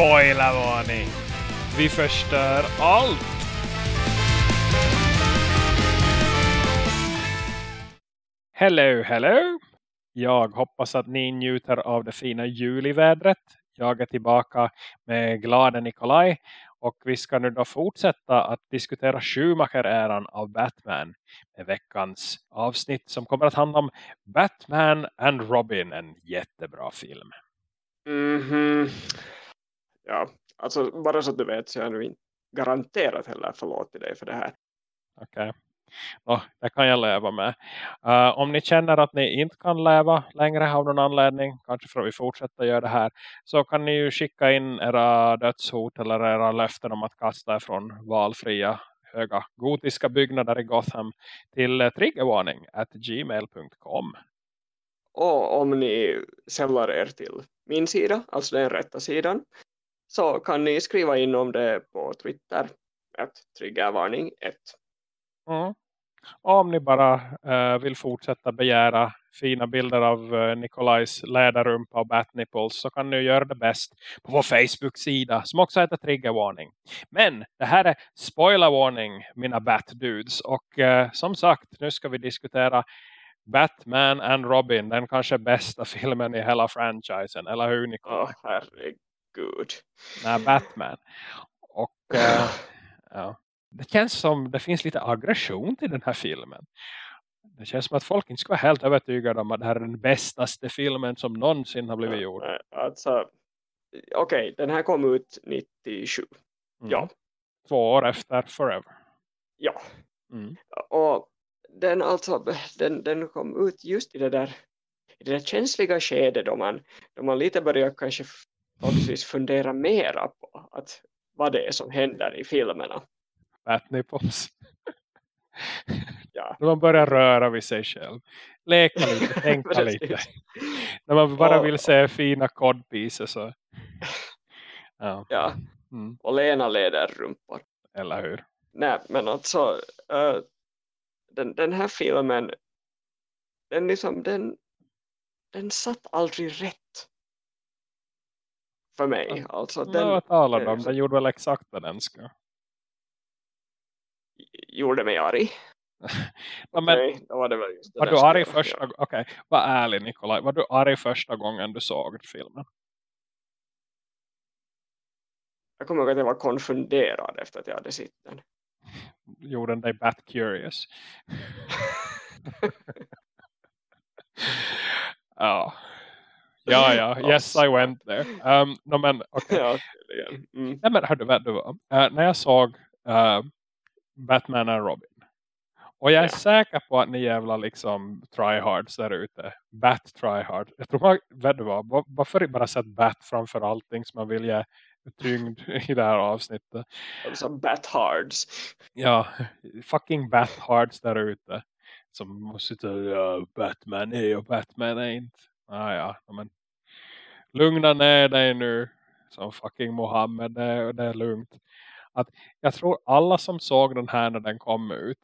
Spoilervarning! Vi förstör allt! Hello, hello! Jag hoppas att ni njuter av det fina julivädret. Jag är tillbaka med glada Nikolaj. Och vi ska nu då fortsätta att diskutera Schumacher-äran av Batman. Med veckans avsnitt som kommer att handla om Batman and Robin. En jättebra film. Mhm. Ja, alltså bara så att du vet så är jag nu inte garanterat heller förlåt till dig för det här. Okej. Okay. Oh, det kan jag leva med. Uh, om ni känner att ni inte kan leva längre av någon anledning, kanske för att vi fortsätter göra det här, så kan ni ju skicka in era dödshot eller era löften om att kasta från valfria höga gotiska byggnader i Gotham till uh, triggervarning gmail.com. Och om ni sällar er till min sida, alltså den rätta sidan, så kan ni skriva in om det på Twitter, att triggervarning 1. Mm. Om ni bara uh, vill fortsätta begära fina bilder av uh, Nikolajs läderrumpa och batnipples så kan ni göra det bäst på vår Facebook-sida som också heter Triggervarning. Men det här är spoilervarning mina batdudes och uh, som sagt nu ska vi diskutera Batman and Robin, den kanske bästa filmen i hela franchisen, eller hur Nikolaj? Oh, herregud. Nej, Batman. Och ja det känns som det finns lite aggression till den här filmen. Det känns som att folk inte ska vara helt övertygade om att det här är den bästaste filmen som någonsin har blivit gjord. Alltså, okej, okay, den här kom ut 97. Mm. Ja. Två år efter Forever. Ja. Mm. Och den alltså, den, den kom ut just i det där i det där känsliga skedet då man, då man lite börjar kanske fundera mera på att vad det är som händer i filmerna nipples. ja. När man börjar röra vid sig själv. Leka lite, tänka lite. När man bara vill se fina kodpieces så. Ja. ja. Mm. Och lena leder rumpor. Eller hur? Nej, men alltså uh, den, den här filmen den liksom den, den satt aldrig rätt för mig. Alltså, den, vad talar du om? Den gjorde väl exakt vad den ska gjorde mig arg. ja, men, okay, var var du arg första Okej, okay. var ärlig Nikolaj. Var du arg första gången du såg filmen? Jag kommer ihåg att jag var konfunderad efter att jag hade sett den. Gjorde den dig bat curious? ja. Ja, ja. Yes, I went there. Um, no, men, okay. ja, mm. Nej, men hördu, du, uh, när jag såg uh, Batman och Robin. Och jag är ja. säker på att ni jävla liksom tryhards där ute. Bat tryhard. Jag tror man, vet du vad, varför bara sett Bat framför allting som man vill ge tyngd i det här avsnittet. Som Bathards. Ja, fucking Bathards där ute. Som måste sitta, ja, Batman är och Batman är inte. Ah, ja, men lugna ner dig nu. Som fucking Mohammed, det, det är lugnt att jag tror alla som såg den här när den kom ut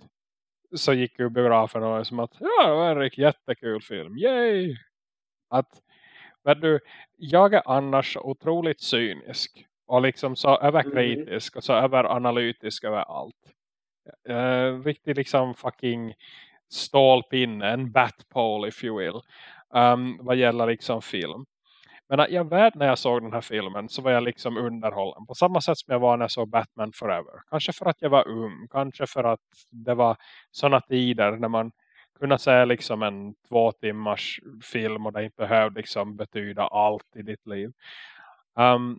så gick ju biografen och var som att ja, det var en jättekul film. Yay! Att men du, jag är annars otroligt cynisk och liksom så överkritisk mm. och så överanalytisk över allt. Uh, riktigt liksom fucking stålpinne, en batpole if you will. Um, vad gäller liksom film. Men äh, jag vet när jag såg den här filmen så var jag liksom underhållen. På samma sätt som jag var när jag såg Batman Forever. Kanske för att jag var ung. Kanske för att det var sådana tider när man kunde se liksom en två timmars film och det inte behövde liksom betyda allt i ditt liv. Um,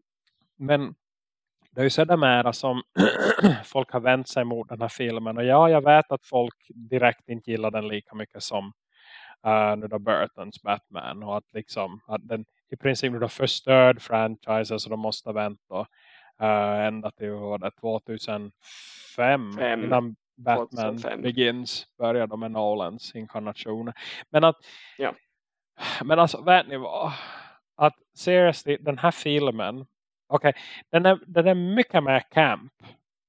men det är ju sedermera som folk har vänt sig mot den här filmen. Och ja, jag vet att folk direkt inte gillar den lika mycket som uh, nu då Burtons Batman. Och att liksom att den i princip nu då förstörd franchise så de måste vänta uh, ända till det, 2005 Fem. innan Batman 2005. Begins började med Nolans inkarnationer. Men att ja. men alltså vet ni vad att seriously den här filmen okej, okay, den, är, den är mycket mer camp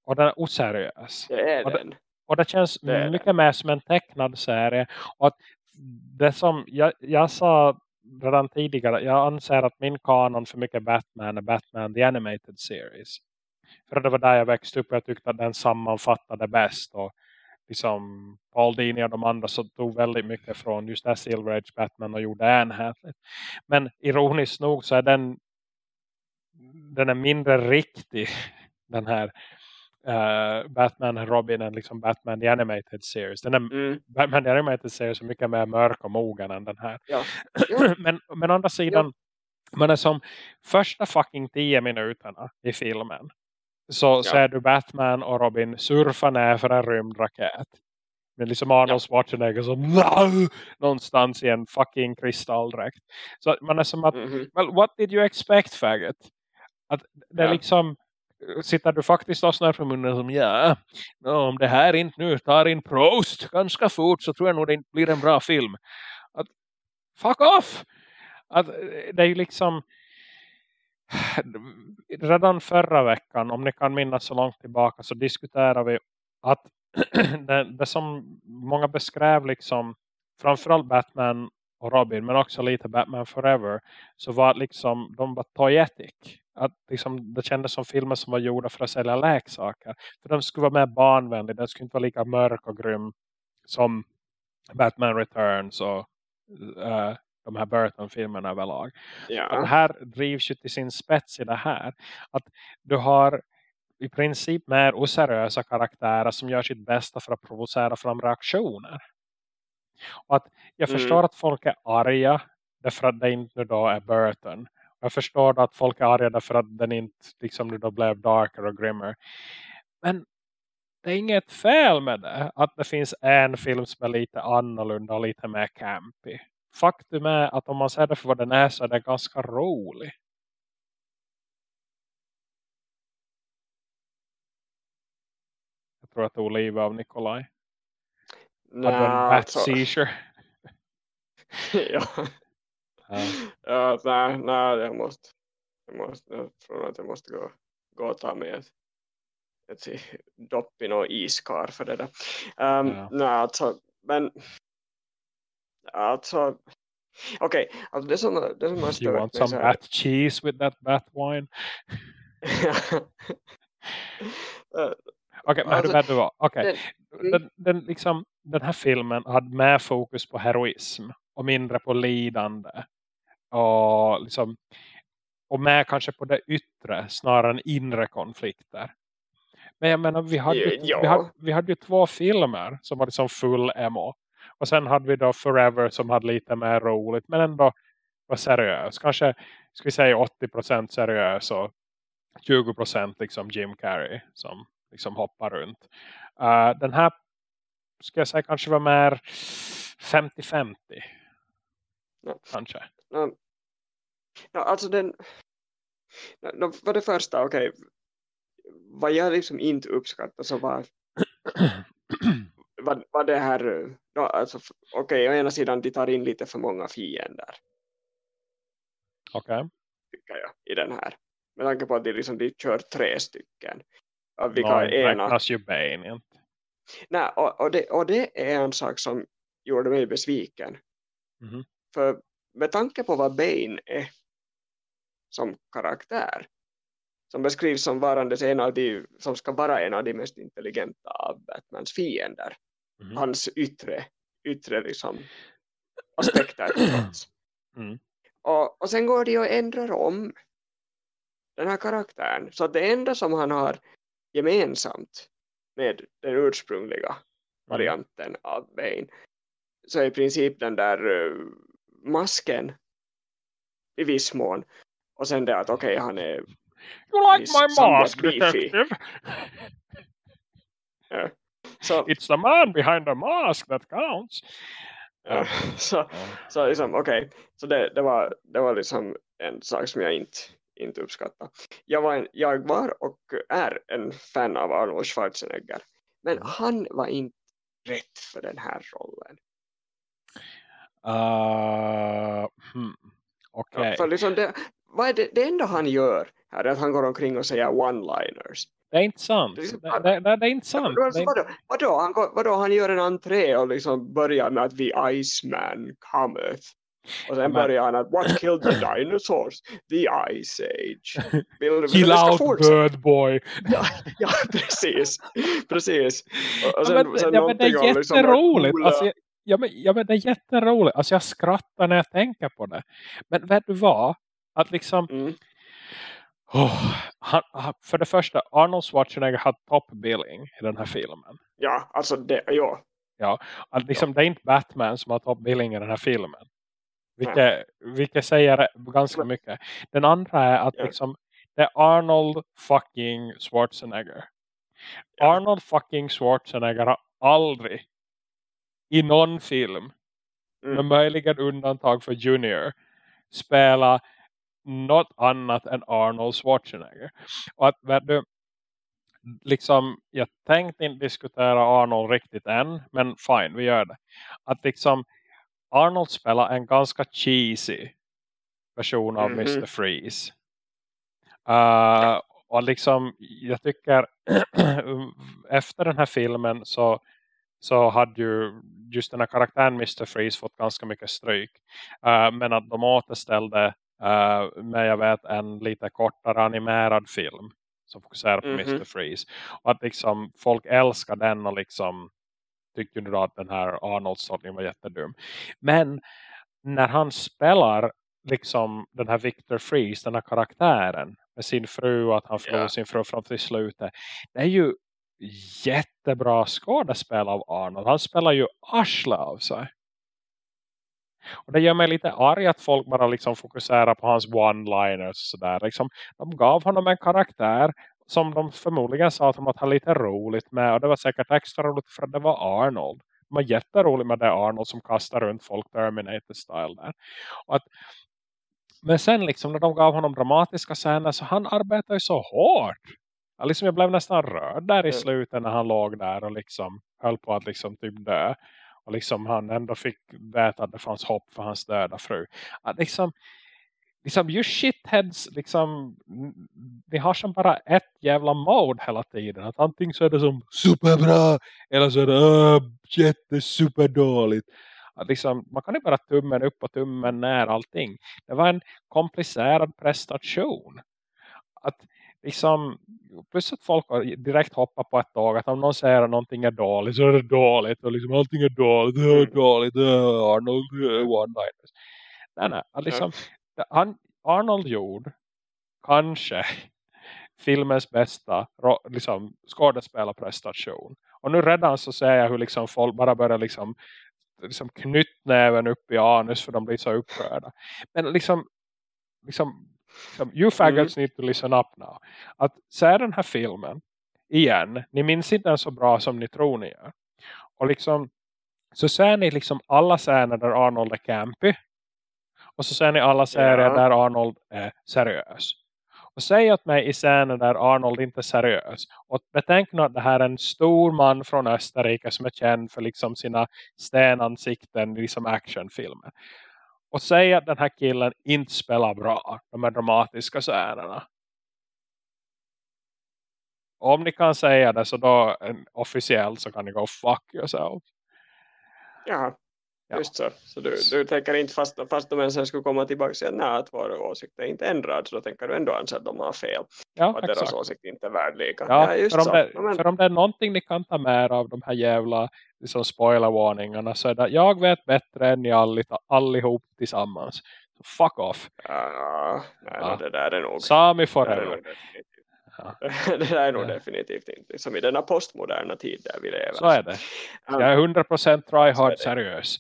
och den är oseriös. Det är och den. Det, och det känns det mycket mer som en tecknad serie och att det som jag, jag sa redan tidigare, jag anser att min kanon för mycket Batman är Batman The Animated Series. För det var där jag växte upp och jag tyckte att den sammanfattade bäst och liksom Paul Dini och de andra så tog väldigt mycket från just det Silver Age Batman och gjorde enhetligt. Men ironiskt nog så är den den är mindre riktig den här uh, Batman Robin än liksom Batman The Animated Series. Den är, mm. Batman The Animated Series är mycket mer mörk och mogen än den här. Ja. Ja. men, men andra sidan ja. man är som första fucking tio minuterna i filmen så ja. ser du Batman och Robin surfa ner för en rymdraket. Med liksom Arnold Schwarzenegger som någonstans i en fucking kristalldräkt. Så man är som att, mm -hmm. well, what did you expect faggot? Att det är liksom sitter du faktiskt och snart från munnen som ja, om det här inte nu tar in Prost ganska fort så tror jag nog det inte blir en bra film. Att, fuck off! Att eh, det är ju liksom redan förra veckan, om ni kan minnas så långt tillbaka så diskuterar vi att det, det som många beskrev liksom framförallt Batman och Robin men också lite Batman Forever så var liksom de var toyetic att liksom, det kändes som filmer som var gjorda för att sälja läksaker för de skulle vara mer barnvänliga de skulle inte vara lika mörk och grym som Batman Returns och uh, de här Burton-filmerna överlag. Ja. Det här drivs ju till sin spets i det här. Att du har i princip mer oseriösa karaktärer som gör sitt bästa för att provocera fram reaktioner. Och att jag mm. förstår att folk är arga därför att det inte då är Burton. Jag förstår att folk är arga därför att den inte liksom då blev darker och grimmer. Men det är inget fel med det. Att det finns en film som är lite annorlunda och lite mer campy. Faktum är att om man ser det för vad den är så är det ganska rolig. Jag tror att Oliva av Nikolaj. Nej, Hade en bat alltså. seizure. ja. Ja. ja, nej, nej, jag måste, jag måste, jag tror att jag måste gå, gå och ta med ett, ett dopp i någon iskar för det där. Um, Ja. Nej, alltså, men alltså, okej, alltså det som, det som har You want mig some här, bat cheese with that bat wine? Okej, men Alltså, hur vet du vad? Okej. Den- Den, den, liksom, den här filmen hade mer fokus på heroism och mindre på lidande. Och, liksom, och mer kanske på det yttre snarare än inre konflikter. Men jag menar, vi hade, ju, Ja. vi hade, vi hade ju två filmer som var liksom full emo. Och sen hade vi då Forever som hade lite mer roligt. Men ändå var seriös. Kanske, ska vi säga 80% seriös och 20% liksom Jim Carrey som liksom hoppar runt. Uh, den här ska jag säga kanske var mer 50-50. Ja. Kanske. no, no, alltså den, no, no, för det första, okej, vad jag liksom inte uppskattar så var vad, vad det här, no, alltså, okej, å ena sidan de tar in lite för många fiender, Okej. tycker jag, i den här. Med tanke på att de, liksom, de kör tre stycken. Vilka Nå, ena... räknas ju Bane. Nej, och, och, det, och det är en sak som gjorde mig besviken. Mhm. För med tanke på vad Bane är som karaktär, som beskrivs som varandes en av de, som ska vara en av de mest intelligenta av Batmans fiender. Mhm. Hans yttre, yttre liksom, aspekter. Mm. Och, och sen går det ju att ändra om den här karaktären. Så det enda som han har gemensamt med den ursprungliga varianten av Bane så i princip den där uh, masken i viss mån. Och sen det att okej han är You like my mask, detective? ja, så, It's the man behind the mask that counts. ja, så, så liksom okej. Så det, det, var, det var liksom en sak som jag inte, inte uppskattar. Jag var, en, jag var och är en fan av Arnold Schwarzenegger. Men han var inte rätt för den här rollen. Uh, hmm. Okej. Ja, för liksom det, vad är det, det enda han gör här är att han går omkring och säger one-liners. Det är inte sant. Det är liksom- Det, det, det, är inte sant. Vadå, vadå, han, går, vadå, han gör en entré och liksom börjar med att vi Iceman cometh. Och sen börjar han att What killed the dinosaurs? The Ice Age. Chill out bird boy. Ja, ja precis. Precis. Och, sen, ja, men, sen ja, men det är liksom jätteroligt. Liksom, alltså, ja, men, ja men det är jätteroligt. Alltså jag skrattar när jag tänker på det. Men vet du vad? Att liksom... Mm. Oh, han, för det första, Arnold Schwarzenegger har top billing i den här filmen. Ja, alltså det, ja. Ja, att liksom, ja. det är inte Batman som har top billing i den här filmen. Vilket, vilket säger ganska mycket. Den andra är att liksom, det är Arnold fucking Schwarzenegger. Arnold fucking Schwarzenegger har aldrig i någon film mm. med möjligen undantag för Junior spela något annat än Arnold Schwarzenegger. Och att du, liksom, jag tänkte inte diskutera Arnold riktigt än, men fine, vi gör det. Att liksom Arnold spelar en ganska cheesy version av mm -hmm. Mr. Freeze. Uh, och liksom, jag tycker efter den här filmen så, så hade ju just den här karaktären Mr. Freeze fått ganska mycket stryk. Uh, men att de återställde uh, med jag vet en lite kortare animerad film som fokuserar på mm -hmm. Mr. Freeze. Och att liksom folk älskar den och liksom tyckte ju att den här Arnold-storyn var jättedum. Men när han spelar liksom den här Victor Freeze, den här karaktären med sin fru och att han förlorar yeah. sin fru fram till slutet. Det är ju jättebra skådespel av Arnold. Han spelar ju arsle av sig. Och det gör mig lite arg att folk bara liksom fokuserar på hans one-liners. Liksom, de gav honom en karaktär som de förmodligen sa att de att ha lite roligt med. Och det var säkert extra roligt för att det var Arnold. Det var jätteroligt med det Arnold som kastar runt folk Terminator-style där. Och att, men sen liksom när de gav honom dramatiska scener så han arbetar ju så hårt. Jag, liksom, jag blev nästan rörd där i slutet när han låg där och liksom höll på att liksom typ dö. Och liksom han ändå fick veta att det fanns hopp för hans döda fru. Att liksom, liksom you shitheads liksom vi har som bara ett jävla mode hela tiden. Att antingen så är det som superbra eller så är det uh, jättesuperdåligt. Att liksom, man kan ju bara tummen upp och tummen ner allting. Det var en komplicerad prestation. Att liksom plus att folk direkt hoppat på ett tag att om någon säger att någonting är dåligt så är det dåligt och liksom allting är dåligt, det är dåligt, det är Arnold, one-liners. Nej nej, att liksom han, Arnold gjorde kanske filmens bästa liksom, skådespelarprestation. Och nu redan så ser jag hur liksom folk bara börjar liksom, liksom knyttnäven upp i anus för de blir så upprörda. Men liksom, liksom, liksom you faggots mm. need to listen up now. Att se den här filmen igen, ni minns inte den så bra som ni tror ni gör. Och liksom, så ser ni liksom alla scener där Arnold är campy och så ser ni alla serier ja. där Arnold är seriös. Och säg åt mig i scener där Arnold inte är seriös. Och betänk nu att det här är en stor man från Österrike som är känd för liksom sina stenansikten i liksom actionfilmer. Och säg att den här killen inte spelar bra. De här dramatiska scenerna. Om ni kan säga det så då officiellt så kan ni gå fuck yourself. Ja, Ja. Just så. Så du, du tänker inte fast, fast de ens skulle komma tillbaka och säga nej, att vår åsikt är inte ändrad så då tänker du ändå anse att de har fel. Ja, att deras åsikt inte är värd lika. Ja, ja för, om det, Men... för om det är någonting ni kan ta med av de här jävla liksom spoilervarningarna så är det jag vet bättre än ni all, allihop tillsammans. Så fuck off. Ja, nej, ja. det där är nog. Sami forever. Ja. det där är nog ja. definitivt inte som i denna postmoderna tid där vi lever. Så är det. Jag är 100% tryhard seriös.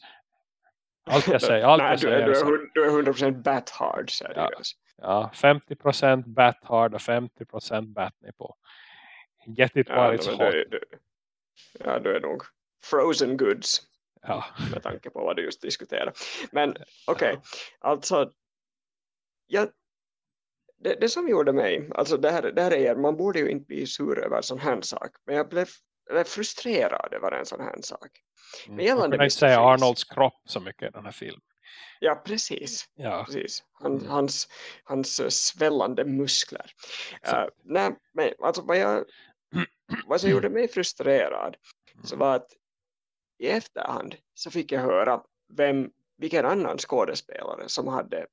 Allt jag säger. Allt Nej, jag säger du, är, du är 100% bat hard seriös. Ja, ja 50% bat hard och 50% bat på. Get it while ja, it's hot. Du, du, ja, du är nog frozen goods. Ja. Med tanke på vad du just diskuterar. Men okej, okay, ja. alltså jag, det, det, som gjorde mig, alltså det här, det här är, man borde ju inte bli sur över sån här sak. Men jag blev frustrerad över en sån här sak. Men mm. gällande man kan inte säga Arnolds kropp så mycket i den här filmen. Ja, precis. Ja. precis. Han, mm. hans, hans eh, svällande muskler. Uh, nej, men alltså vad, jag, vad som gjorde mig frustrerad så mm. var att i efterhand så fick jag höra vem vilken annan skådespelare som hade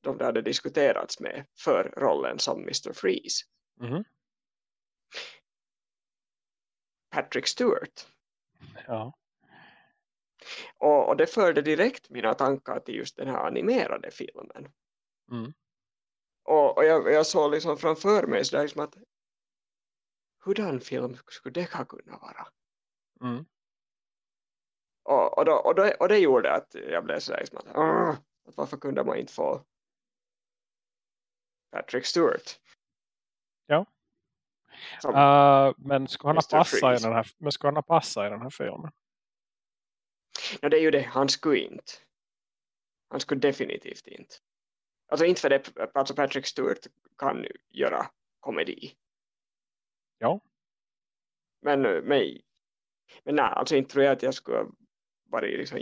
de hade diskuterats med för rollen som Mr. Freeze. Mm. Patrick Stewart. Ja. Och, och det förde direkt mina tankar till just den här animerade filmen. Mm. Och, och jag, jag såg liksom framför mig så liksom att hurdan film skulle det kunna vara? Mm. Och, och, då, och, då, och det gjorde att jag blev så liksom att, att varför kunde man inte få Patrick Stewart? Ja. Uh, men ska han, passa i den här, men ska han passa i den här filmen? Ja, det är ju det. Han skulle inte. Han skulle definitivt inte. Alltså inte för det. Alltså Patrick Stewart kan göra komedi. Ja. Men, men, men nej, alltså inte tror jag att jag skulle varit liksom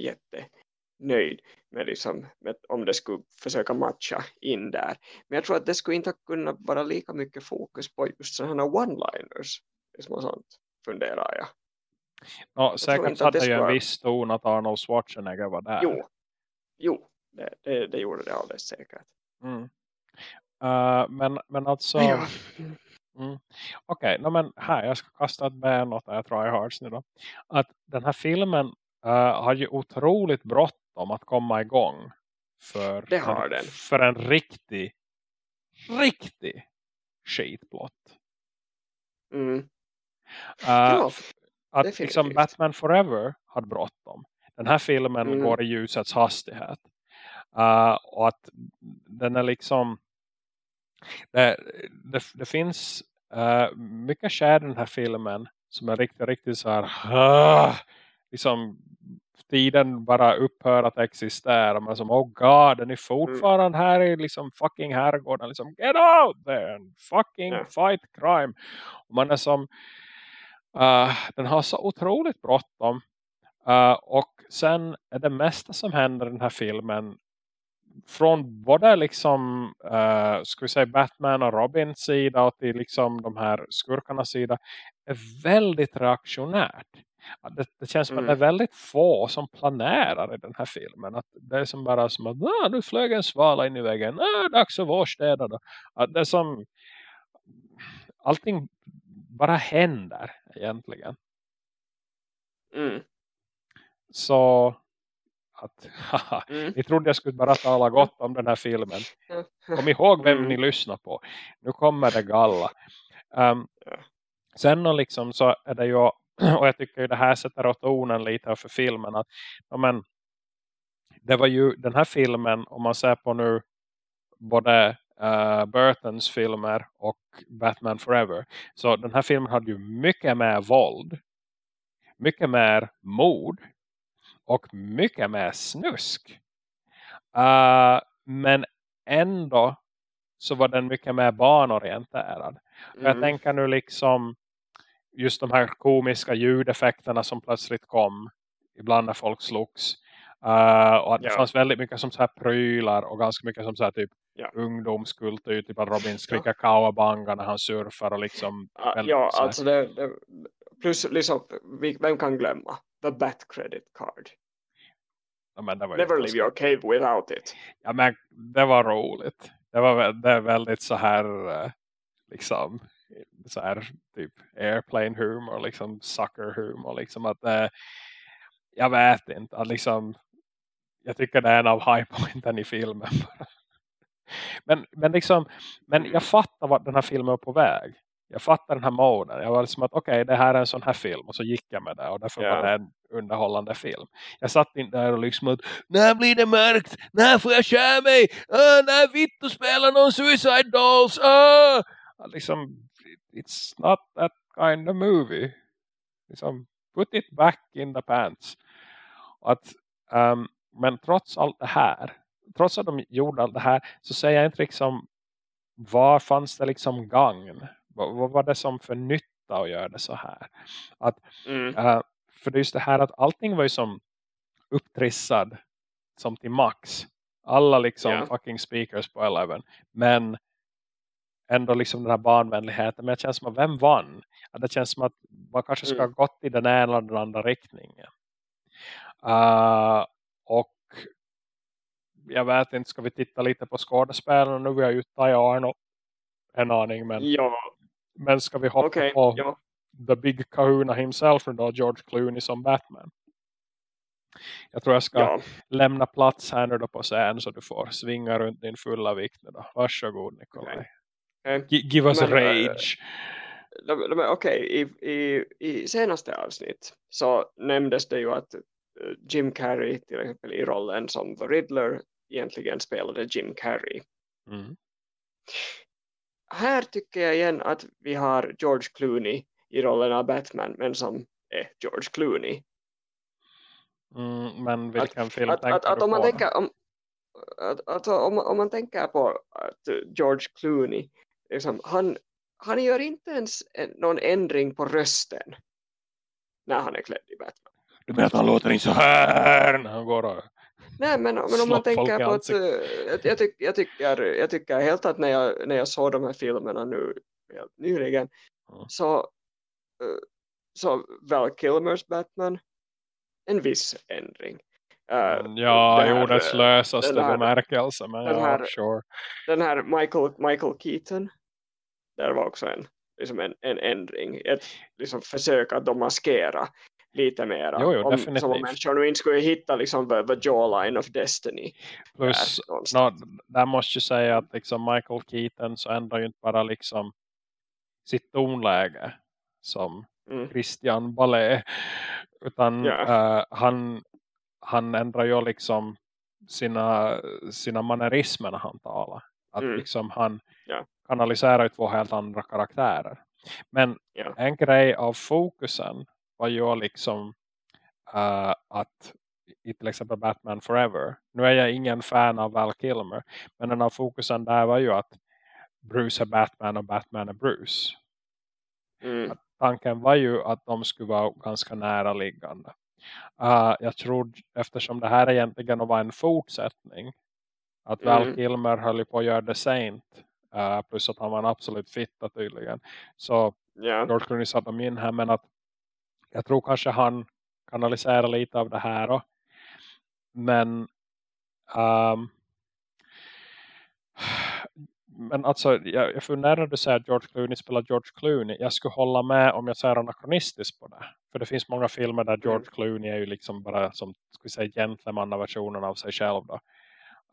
jättenöjd med, liksom, med om det skulle försöka matcha in där. Men jag tror att det skulle inte kunna vara lika mycket fokus på just sådana one-liners. Liksom sånt funderar jag. Nå, tror säkert att det hade ju en viss ton att Arnold Schwarzenegger var där. Jo, jo det, det, det gjorde det alldeles säkert. Mm. Uh, men, men alltså... Ja. Mm. Okej, okay, men här, jag ska kasta ett ben åt jag tror jag hörs nu då. Att den här filmen uh, har ju otroligt bråttom att komma igång. För, Det har en, den. för en riktig, riktig skitplott. Mm. Uh, Ja, att liksom Batman Forever hade bråttom. Den här filmen Mm. går i ljusets hastighet. Uh, och att den är liksom det, det, det finns uh, mycket skär i den här filmen som är riktigt, riktigt så här uh, liksom tiden bara upphör att existera men som oh god, den är fortfarande här i liksom fucking herrgården liksom get out there and fucking Ja. fight crime och man är som uh, den har så otroligt bråttom uh, och sen är det mesta som händer i den här filmen från både liksom uh, ska vi säga Batman och Robins sida och till liksom de här skurkarnas sida är väldigt reaktionärt. Det, det känns som att Mm. det är väldigt få som planerar i den här filmen. Att det är som bara som att ah, nu flög en svala in i väggen. Ah, dags att vårstäda då. Att det är som allting bara händer egentligen. Mm. Så att haha, Mm. ni trodde jag skulle bara tala gott om den här filmen. Kom ihåg vem Mm. ni lyssnar på. Nu kommer det galla. Um, sen och liksom så är det ju, och jag tycker det här sätter åt tonen lite för filmen. Att, ja, men, det var ju den här filmen, om man ser på nu både uh, Burtons filmer och Batman Forever. Så den här filmen hade ju mycket mer våld. Mycket mer mord. Och mycket mer snusk. Uh, men ändå så var den mycket mer barnorienterad. Och Jag Mm. tänker nu liksom just de här komiska ljudeffekterna som plötsligt kom ibland när folk slogs. Uh, och att det Ja. fanns väldigt mycket som så här prylar och ganska mycket som så här typ Ja. ungdomskultur. Typ att Robin skriker kawabanga när han surfar och liksom Ja, väldigt ja alltså det, det, plus liksom, vi- vem kan glömma the bat credit card. ja, Never leave your cave without it. Ja men det var roligt. Det var det är väldigt så här eh, liksom så här typ airplane humor liksom sucker humor liksom att eh, jag vet inte att liksom jag tycker det är en av highpointen i filmen men, men liksom men jag fattar vart den här filmen är på väg jag fattar den här moden jag var liksom att okej det här är en sån här film och så gick jag med det och därför Ja. var det en underhållande film jag satt inte där och liksom att när blir det mörkt? När får jag köra mig? Uh, när Vitto spelar någon Suicide Dolls? Uh! Liksom, it's not that kind of movie. Liksom, put it back in the pants. Att, um, men trots allt det här, trots att de gjorde allt det här, så säger jag inte liksom, var fanns det liksom gagn? Vad, var det som för nytta att göra det så här? Att Mm. Uh, för det är just det här att allting var ju som upptrissad som till max. Alla liksom Ja. fucking speakers på Eleven. Men ändå liksom den här barnvänligheten. Men det känns som att vem vann? Ja, det känns som att man kanske ska ha Mm. gått i den ena eller den andra riktningen. Uh, och jag vet inte, ska vi titta lite på skådespelarna nu? Vi har ju Arno en aning, men, ja. men ska vi hoppa okay, på ja. The Big Kahuna himself då, George Clooney som Batman? Jag tror jag ska ja. lämna plats här nu då på scen så du får svinga runt din fulla vikt nu då. Varsågod Nikolaj. Okay. Okay. Give us men, eh, rage. Okej, okay. I, i, i senaste avsnitt så nämndes det ju att eh, Jim Carrey till exempel i rollen som The Riddler egentligen spelade Jim Carrey. Mm. Här tycker jag igen att vi har George Clooney i rollen av Batman men som är George Clooney. Mm, men vilken att, film att, tänker att, att, du om man på? Tänker, om, att, att, om, om man tänker på att George Clooney liksom, han, han gör inte ens någon ändring på rösten när han är klädd i Batman. Du menar att han låter inte så här när han går och Nej, men, men om man tänker på att jag, jag, tyck, jag, tycker, jag tycker helt att när jag, när jag såg de här filmerna nu nyligen mm. så, uh, så Val Kilmers Batman en viss ändring. Uh, ja, här, jordens lösaste bemärkelse. Men den, ja, här, sure. den här Michael, Michael Keaton där var också en, liksom en, en ändring. Ett liksom försök att de maskera lite mera. Jo, jo, om, definitivt. som om människor nu inte skulle hitta liksom the, the jawline of destiny. Plus, där, no, där måste jag säga att liksom Michael Keaton så ändrar ju inte bara liksom sitt tonläge som mm. Christian Ballet utan yeah. uh, han, han ändrar ju liksom sina, sina mannerismer när han talar. Att mm. liksom han yeah. kanaliserar två helt andra karaktärer. Men yeah. en grej av fokusen var ju liksom uh, att i till exempel Batman Forever. Nu är jag ingen fan av Val Kilmer. Men den av fokusen där var ju att Bruce är Batman och Batman är Bruce. Mm. Tanken var ju att de skulle vara ganska nära liggande. Uh, jag tror eftersom det här egentligen var en fortsättning. Att mm. Val Kilmer höll på att göra det sent. Uh, plus att han var en absolut fitta tydligen. Så yeah. George Clooney satte dem in här. Men att jag tror kanske han kanaliserar lite av det här. Då. Men um, men alltså jag, jag funderar du säger att George Clooney spelar George Clooney. Jag skulle hålla med om jag säger anakronistiskt på det. För det finns många filmer där mm. George Clooney är ju liksom bara som ska säga gentlemanna-versionen av sig själv då.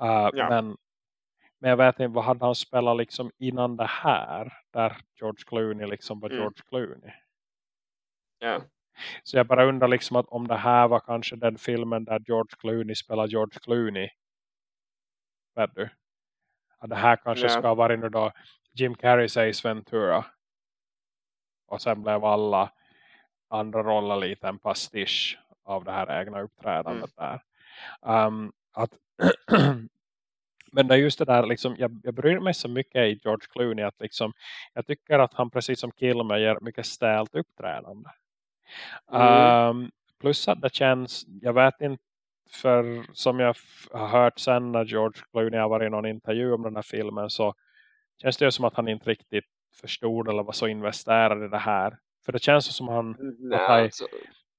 Uh, ja. men, men jag vet inte, vad hade han spelat liksom innan det här? Där George Clooney liksom var mm. George Clooney. Ja. Så jag bara undrar liksom att om det här var kanske den filmen där George Clooney spelar George Clooney. Vet du? Att det här kanske yeah. ska vara nu då Jim Carrey sägs Ventura. Och sen blev alla andra roller lite en pastisch av det här egna uppträdandet mm. där. Um, att men det är just det där, liksom, jag, jag bryr mig så mycket i George Clooney att liksom, jag tycker att han precis som Kilmer ger mycket ställt uppträdande. Mm. Um, plus att det känns, jag vet inte, för som jag har hört sen när George Clooney har varit i någon intervju om den här filmen så känns det ju som att han inte riktigt förstod eller var så investerad i det här. För det känns som han... Mm, nej, han, alltså.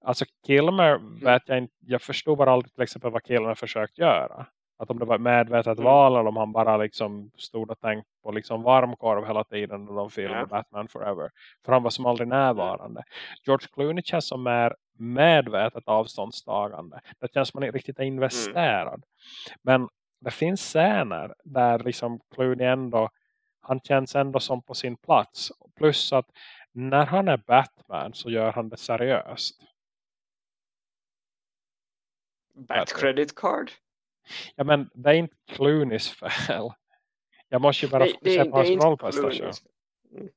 alltså Kilmer vet jag inte, jag förstod bara aldrig till exempel vad Kilmer försökt göra. Att om det var medvetet mm. val eller om han bara liksom stod och tänkte på liksom varmkorv hela tiden när de filmade yeah. Batman Forever. För han var som aldrig närvarande. George Clooney känns som mer medvetet avståndstagande. Det känns som man inte riktigt är investerad. Mm. Men det finns scener där liksom Clooney ändå han känns ändå som på sin plats. Plus att när han är Batman så gör han det seriöst. Bat credit card? Ja men det är inte Clooneys fel. Jag måste ju bara fokusera på hans rollprestation. Mm.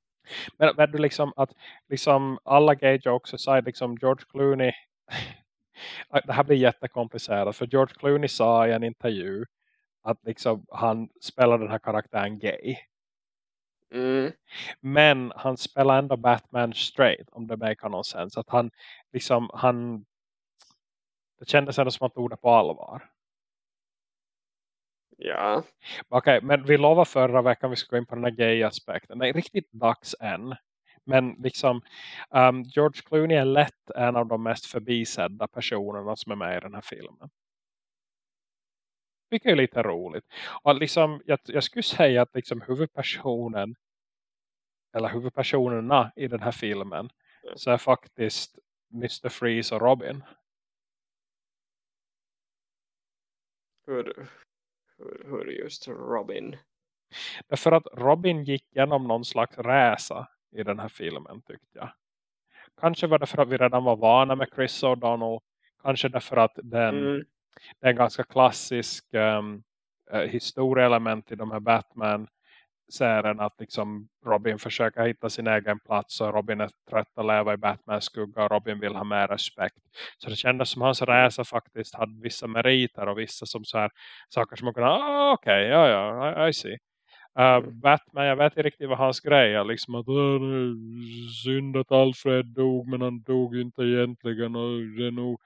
Men, men du liksom att liksom alla gay jokes aside, liksom George Clooney det här blir jättekomplicerat för George Clooney sa i en intervju att liksom han spelar den här karaktären gay. Mm. Men han spelar ändå Batman straight om det make någon sens. Att han liksom han det kändes ändå som att han tog det på allvar. Ja. Okej, okay, men vi lovade förra veckan vi ska gå in på den här gay-aspekten. Det är riktigt dags än. Men liksom, um, George Clooney är lätt en av de mest förbisedda personerna som är med i den här filmen. vilket är lite roligt. Och liksom, jag, jag skulle säga att liksom huvudpersonen eller huvudpersonerna i den här filmen så är faktiskt Mr. Freeze och Robin. Hur, hur, just Robin? Därför att Robin gick genom någon slags räsa i den här filmen tyckte jag. Kanske var det för att vi redan var vana med Chris O'Donnell. Kanske därför att den, mm. det är en ganska klassisk um, historieelement i de här Batman serien att liksom Robin försöker hitta sin egen plats och Robin är trött att leva i Batmans skugga och Robin vill ha mer respekt. Så det kändes som hans resa faktiskt hade vissa meriter och vissa som så här, saker som man kunde, ah, okej, okay, ja ja, I, I see. Uh, Batman, jag vet inte riktigt vad hans grej är. Liksom att synd att Alfred dog men han dog inte egentligen och det är nog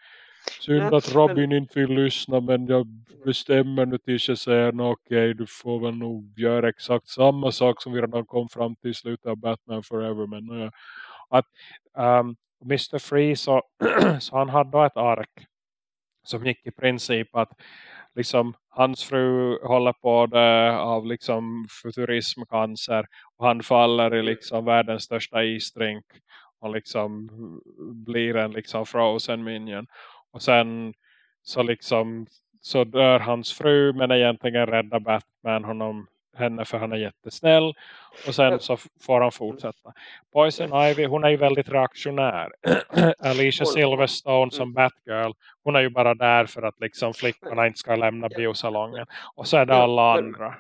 synd att Robin inte vill lyssna men jag bestämmer nu tills jag säger okej okay, du får väl nog göra exakt samma sak som vi redan kom fram till i slutet av Batman Forever men uh, att um, ehm, Mr. Free så, så han hade ett ark som gick i princip att liksom hans fru håller på det av liksom futurismcancer och han faller i liksom världens största isdrink och liksom blir en liksom frozen minion och sen så liksom så dör hans fru men egentligen räddar Batman honom henne för han är jättesnäll. Och sen så får han fortsätta. Poison Ivy, hon är ju väldigt reaktionär. Alicia Silverstone som mm. Batgirl, hon är ju bara där för att liksom flickorna inte ska lämna biosalongen. Och så är det alla andra.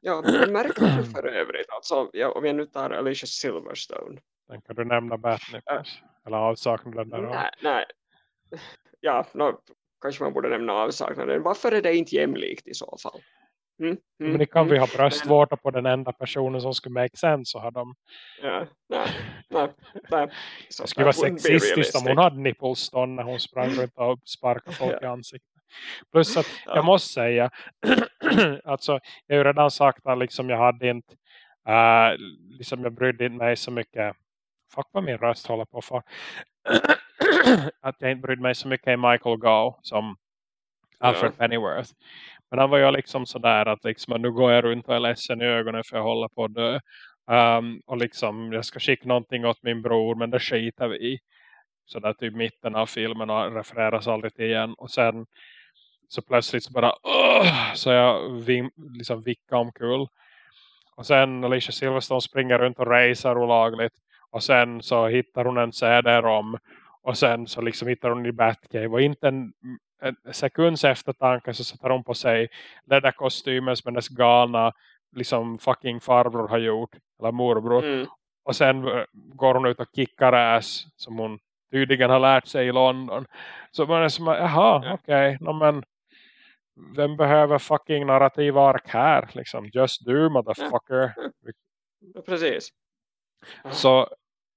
Ja, märker du för övrigt, alltså, ja, om jag nu tar Alicia Silverstone. Den kan du nämna Batnippers? Äh, Eller avsaknaden där? Nej, nej. Ja, no, kanske man borde nämna avsaknaden. Varför är det inte jämlikt i så fall? Mm, mm, men kan vi ha mm. bröstvårta på den enda personen som skulle make sense så har de... Ja, nej, nej, nej. det skulle vara sexistiskt om hon hade nippelstånd när hon sprang runt och sparkade folk ja. i ansiktet. Plus att ja. jag måste säga alltså jag har ju redan sagt att liksom jag hade inte uh, liksom jag brydde inte mig så mycket fuck vad min röst håller på för att jag inte brydde mig så mycket i Michael Go som Alfred ja. Pennyworth. Men han var ju liksom sådär att liksom, nu går jag runt och är ledsen i ögonen för jag håller på att dö. Um, och liksom jag ska skicka någonting åt min bror men det skiter vi i. Så där typ mitten av filmen och refereras aldrig till igen. Och sen så plötsligt så bara uh, så jag vim, liksom vickar omkull. Och sen Alicia Silverstone springer runt och racer olagligt. Och sen så hittar hon en CD-rom. Och sen så liksom hittar hon i Batcave. Och inte en en sekunds eftertanke så sätter hon på sig läderkostymen som hennes galna liksom fucking farbror har gjort. Eller morbror. Mm. Och sen eh, går hon ut och kickar ass som hon tydligen har lärt sig i London. Så man är som, jaha, ja. okej. Okay, no, men vem behöver fucking narrativ ark här? Liksom, just do, motherfucker. Ja precis. Så,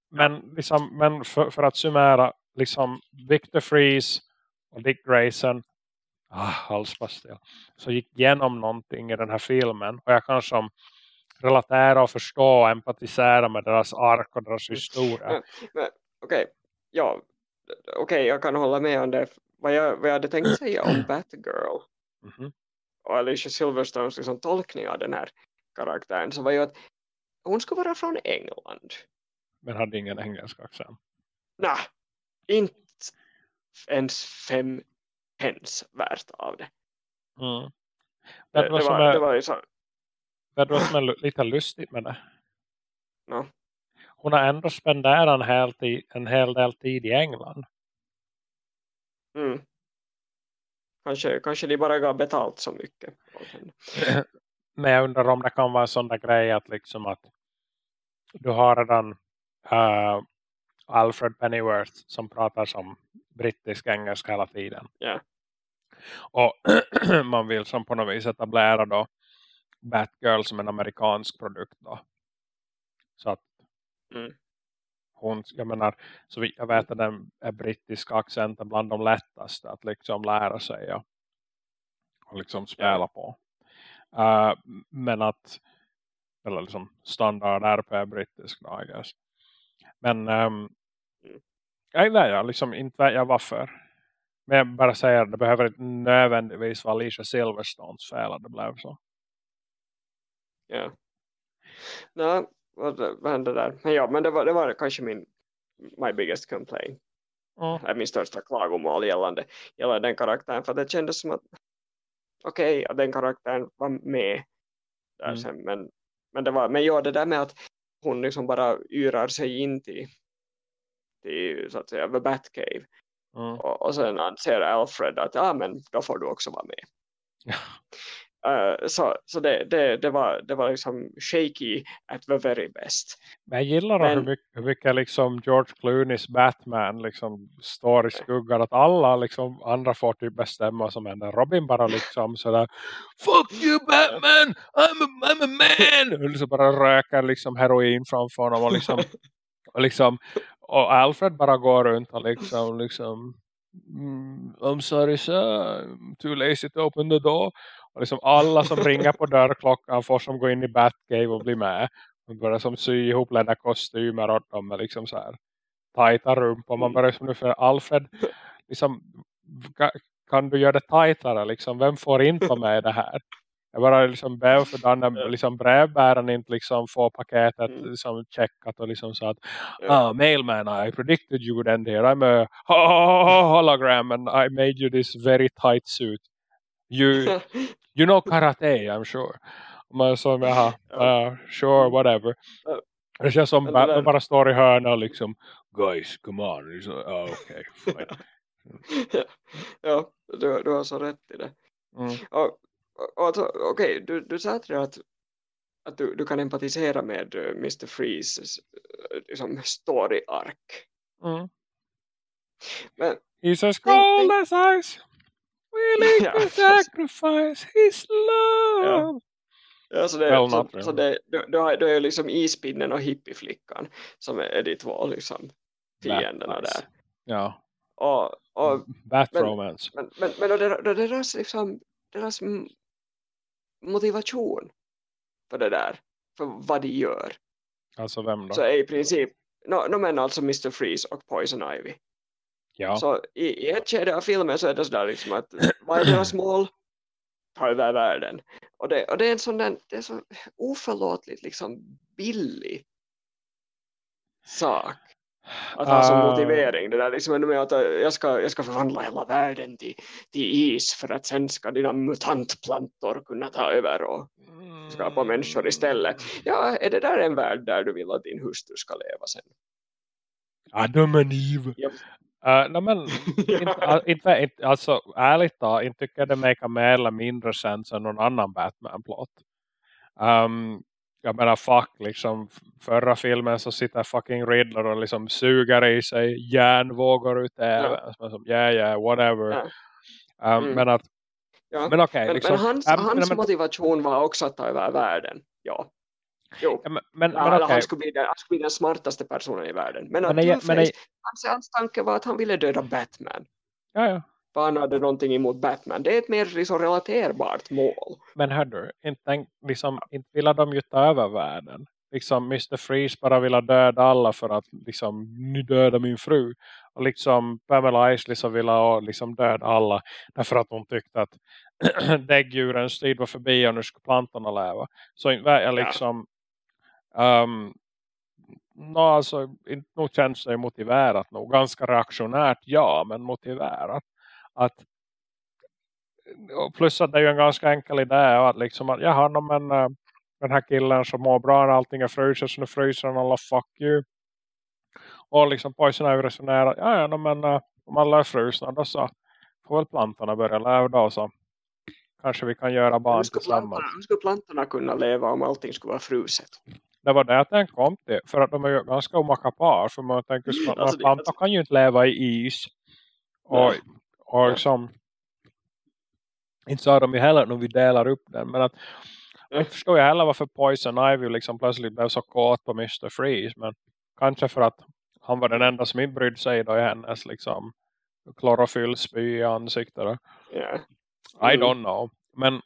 men, liksom, men för, för att summera, liksom, Victor Freeze och Dick Grayson ah, halspastel, så gick igenom någonting i den här filmen och jag kan som relatera och förstå och empatisera med deras ark och deras historia. Okej, okay. ja, okej, okay, jag kan hålla med om det. Vad jag, vad jag hade tänkt säga om Batgirl mm -hmm. och Alicia Silverstones liksom tolkning av den här karaktären så var ju att hon skulle vara från England. Men hade ingen engelsk accent? Nej, inte ens fem pence värt av det. Mm. Det, det, var, är, det var ju så. Det var som är lite lustigt med det. No. Hon har ändå spenderat en hel, tid, en hel del tid i England. Mm. Kanske, kanske de bara gav betalt så mycket. Men jag undrar om det kan vara en sån där grej att liksom att du har redan uh, Alfred Pennyworth som pratar som brittisk engelska hela tiden. Yeah. Och man vill som på något vis etablera då Batgirl som en amerikansk produkt då. Så att mm. hon, jag menar, så jag vet att den är brittisk accent bland de lättaste att liksom lära sig och, och liksom spela yeah. på. Uh, men att eller liksom standard RP brittisk då, I guess. Men um, Nej, nej, jag liksom inte vet jag varför. Men jag bara säger att det behöver inte nödvändigtvis vara Alicia Silverstones fel att det blev så. Ja. Nej, vad, vad hände där? Men ja, men det var, det var kanske min my biggest complaint. Mm. Min största klagomål gällande, gällande den karaktären. För det kändes som att okej, okay, den karaktären var med där mm. sen. Men, men, det var, men ja, det där med att hon liksom bara yrar sig in till, till så att säga, The Batcave. Mm. Och, och sen anser Alfred att ja, men då får du också vara med. Uh, så så det, det, det, var, det var liksom shaky at the very best. Men jag gillar Men, hur mycket, hur mycket liksom George Clooneys Batman liksom står i skuggan att alla liksom andra får typ bestämma som händer. Robin bara liksom sådär Fuck you Batman! I'm a, I'm a man! Och liksom bara röker liksom heroin framför honom och liksom, och liksom och Alfred bara går runt och liksom, liksom mm, I'm sorry sir, I'm too lazy to open the door och liksom alla som ringer på dörrklockan får som gå in i Batcave och bli med. Och börjar som sy ihop lämna kostymer åt dem med liksom så här tajta rumpor. Man börjar som nu för Alfred liksom, kan du göra det tajtare liksom, vem får inte med det här? Jag bara liksom ber för den liksom brevbäraren inte liksom får paketet liksom checkat och liksom så att ah, mailman I predicted you would end here I'm a hologram and I made you this very tight suit you you know karate I'm sure. Man så jaha uh, sure whatever. Det känns som Batman bara står i hörna liksom guys come on. Liksom, oh, okej okay, ja du, du har så rätt i det. Mm. och, och alltså, okej okay, du, du sa till att att du, du kan empatisera med uh, Mr. Freezes uh, liksom story-ark mm. men He's as cold as ice willing to sacrifice his love. Ja. så det, well, så, så det, då, då är liksom ispinnen och hippieflickan som är de två liksom fienderna nice. där. Ja. Och, och, Bat men, romance. Men, men, men då, då deras, liksom, deras motivation för det där, för vad de gör. Alltså vem då? Så är i princip, no, no men alltså Mr. Freeze och Poison Ivy. Ja. Så i, i ett skede av filmen så är det sådär liksom att vad är deras mål? Ta över världen. Och det, och det är en sån där, det är så oförlåtligt liksom billig sak att ha som ah. motivering. Det där liksom med att jag ska, jag ska förvandla hela världen till, till is för att sen ska dina mutantplantor kunna ta över och skapa människor istället. Ja, är det där en värld där du vill att din hustru ska leva sen? Adam and Eve. Yep. Uh, no, men inte, inte, inte, alltså ärligt talat, inte tycker jag det makar mer eller mindre sens än någon annan Batman-plott. Um, jag menar fuck, liksom förra filmen så sitter fucking Riddler och liksom suger i sig järnvågor ut även. Ja. Som, yeah, yeah, whatever. Ja. Um, mm. Men att ja. men okej. Okay, liksom, men hans, um, hans men, motivation var också att ta över världen. Ja. Jo. Ja, men, men, ja, men okay. han, skulle bli den, han skulle bli den smartaste personen i världen. Men, men, men hans, hans tanke var att han ville döda Batman. Ja, ja. För han hade någonting emot Batman. Det är ett mer liksom, relaterbart mål. Men hördu, inte, liksom, inte ville de ju ta över världen. Liksom Mr. Freeze bara ville döda alla för att liksom, nu döda min fru. Och liksom Pamela Isley så ville liksom döda alla. Därför att hon tyckte att däggdjurens tid var förbi och nu ska plantorna leva. Så jag liksom Um, no, alltså, nog känns det motiverat nog. Ganska reaktionärt, ja, men motiverat. Att, plus att det är ju en ganska enkel idé att liksom att, jaha, no, men uh, den här killen som mår bra när allting är fruset så nu fryser han alla fuck you. Och liksom Poison Ivy resonerar, ja, ja, no, men uh, om alla är frusna då så får väl plantorna börja leva då så kanske vi kan göra barn tillsammans. Hur skulle plantorna kunna leva om allting skulle vara fruset? Det var det jag tänkte kom till. För att de är ju ganska omakapar. För man tänker att mm, alltså, plantor kan ju inte leva i is. Och, och liksom, inte sa de ju heller när vi delar upp den. Men att, jag förstår ju heller varför Poison Ivy liksom plötsligt blev så kåt på Mr. Freeze. Men kanske för att han var den enda som inte brydde sig då i hennes liksom klorofyllspy i ansiktet. Yeah. I don't know. Men,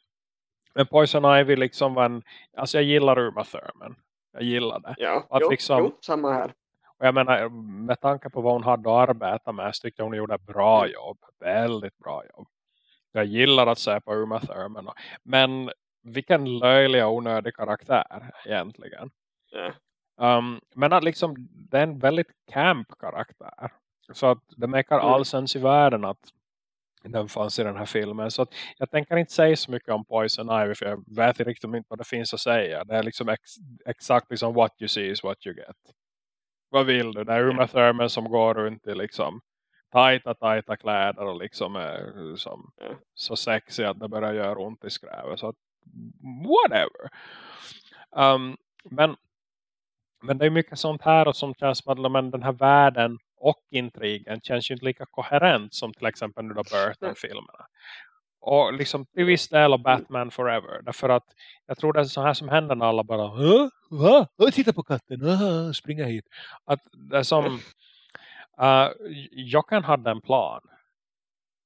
men Poison Ivy liksom var en, alltså jag gillar Uma Thurman. Jag gillar det. Ja, att jo, liksom, jo, samma här. Och jag menar, med tanke på vad hon hade att arbeta med så tyckte hon gjorde ett bra mm. jobb. Väldigt bra jobb. Jag gillar att se på Uma Thurman. Men vilken löjlig och onödig karaktär egentligen. Yeah. Um, men att liksom, det är en väldigt camp karaktär. Så att det märker mm. all sens i världen att den fanns i den här filmen. Så jag tänker inte säga så mycket om Poison Ivy för jag vet riktigt inte vad det finns att säga. Det är liksom ex exakt liksom what you see is what you get. Vad vill du? Det är Uma Thurman som går runt i liksom tajta, tajta kläder och liksom är som, så sexy att det börjar göra ont i skrävet. Så att, whatever. Um, men, men det är mycket sånt här och som känns som att men den här världen och intrigen känns ju inte lika koherent som till exempel nu då Burton-filmerna. Och liksom till viss del av Batman Forever. Därför att jag tror det är så här som händer när alla bara Va? Titta på katten, uh, springa hit. Att det som uh, Jockan hade en plan.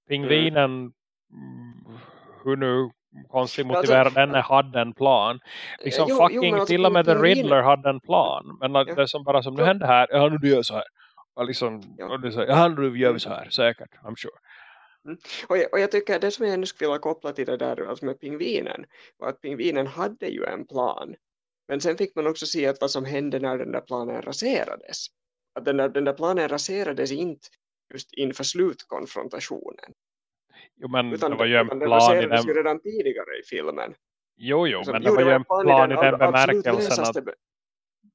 Pingvinen mm. hur nu konstigt alltså, motiverad alltså, den hade en plan. Liksom jo, fucking jo, alltså, till och med The Riddler hade en plan. Men ja. det som bara som nu händer här. Ja nu du gör så här. Och liksom, ja. och det så, ja nu gör så här. Säkert, I'm sure. Mm. Och, jag, och jag tycker det som jag nu skulle vilja koppla till det där alltså med pingvinen var att pingvinen hade ju en plan. Men sen fick man också se att vad som hände när den där planen raserades. Att den där, den där planen raserades inte just inför slutkonfrontationen. Jo, men utan det var ju en plan i den... ju redan tidigare i filmen. Jo, jo, alltså, men det var ju en plan i den, bemärkelsen att,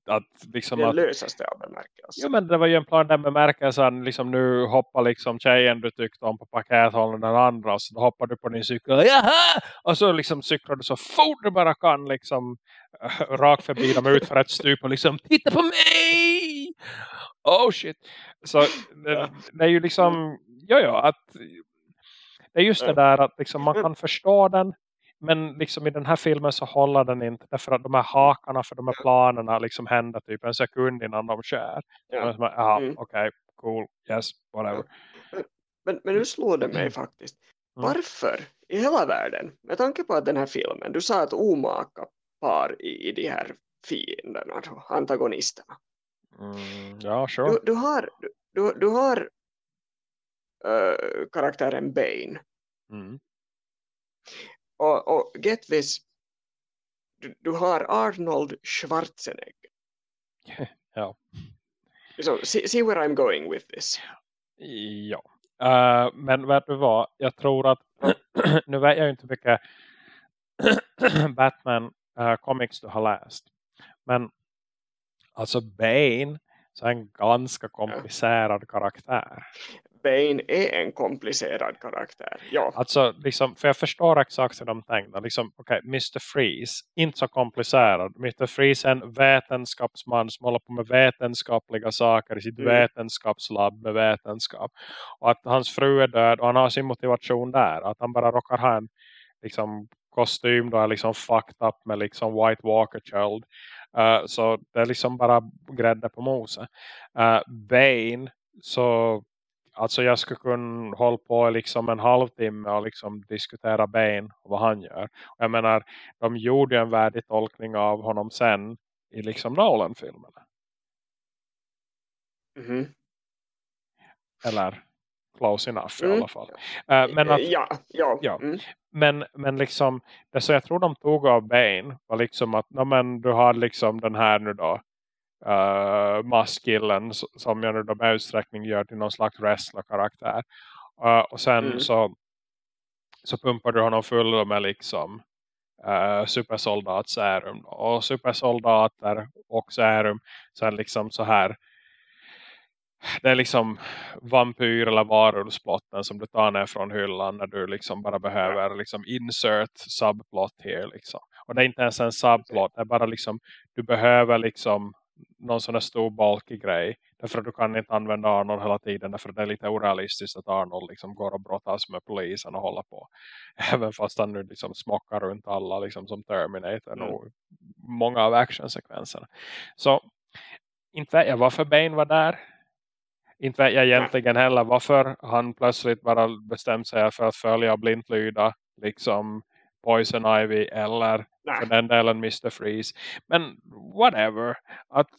att liksom den lösaste av bemärkelsen. Jo, men det var ju en plan den bemärkelsen liksom nu hoppar liksom tjejen du tyckte om på pakethållningen den andra och så hoppar du på din cykel Jaha! och så liksom cyklar du så fort du bara kan liksom rakt förbi dem ut för ett stup och liksom titta på mig! Oh shit! Så det, det är ju liksom, ja ja, att det är just det där att liksom, man kan förstå den. Men liksom i den här filmen så håller den inte. Därför att de här hakarna för de här planerna liksom händer typ en sekund innan de kör. Ja. Jaha, mm. okej, okay, cool, yes, whatever. Men, men, men nu slår det mig faktiskt. Mm. Varför i hela världen, med tanke på att den här filmen, du sa att omaka par i, i de här fienderna, antagonisterna. Mm, ja, sure. Du, du har, du, du har uh, karaktären Bane. Mm. Och, och get this, du, du har Arnold Schwarzenegger. ja. So, see, see where I'm going with this. Ja. Uh, men vet du vad? Jag tror att nu vet jag inte vilka Batman uh, comics du har läst. Men alltså Bane så är en ganska komplicerad karaktär. Bane är en komplicerad karaktär. Ja. Alltså, liksom, för jag förstår exakt hur de tänkte. Liksom, okay, Mr. Freeze, inte så komplicerad. Mr. Freeze är en vetenskapsman som håller på med vetenskapliga saker i sitt mm. vetenskapslabb med vetenskap. Och att hans fru är död och han har sin motivation där. Att han bara råkar ha en liksom, kostym då är liksom fucked up med liksom White Walker Child. Uh, så det är liksom bara grädde på mose. Uh, Bane så Alltså jag skulle kunna hålla på liksom en halvtimme och liksom diskutera Ben och vad han gör. Och jag menar, de gjorde en värdig tolkning av honom sen i liksom Nolan-filmerna. Mm. Eller close enough mm. i alla fall. Uh, men att, ja, ja. ja. Mm. Men, men liksom, det så jag tror de tog av Bane var liksom att, no, men du har liksom den här nu då uh, masskillen som jag nu då med utsträckning gör till någon slags wrestler-karaktär. Uh, och sen mm. så, så pumpar du honom full med liksom uh, supersoldat serum. Och supersoldater och serum så är liksom så här det är liksom vampyr eller varulvsplotten som du tar ner från hyllan när du liksom bara behöver liksom insert subplot här liksom. Och det är inte ens en subplot, det är bara liksom du behöver liksom någon sån där stor balkig grej. Därför att du kan inte använda Arnold hela tiden. Därför att det är lite orealistiskt att Arnold liksom går och brottas med polisen och håller på. Även fast han nu liksom smockar runt alla liksom som Terminator. Mm. Och många av actionsekvenserna. Så inte vet jag varför Bane var där. Inte vet jag egentligen heller varför han plötsligt bara bestämt sig för att följa och blint lyda liksom Poison Ivy eller för den delen Mr. Freeze. Men whatever. Att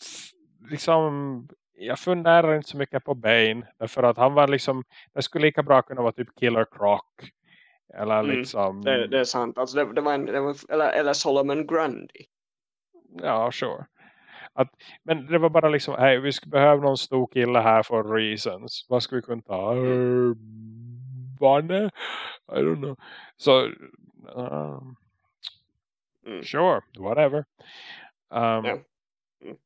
liksom jag funderar inte så mycket på Bane. Därför att han var liksom, det skulle lika bra kunna vara typ Killer Croc. Eller mm, liksom... Det, det, är sant. Alltså det, det var en, det var, eller, eller Solomon Grundy. Ja, sure. Att, men det var bara liksom, hej vi skulle behöva någon stor kille här för reasons. Vad ska vi kunna ta? Uh, Banne? I don't know. Så, um, mm. sure, whatever. Um, ja. mm.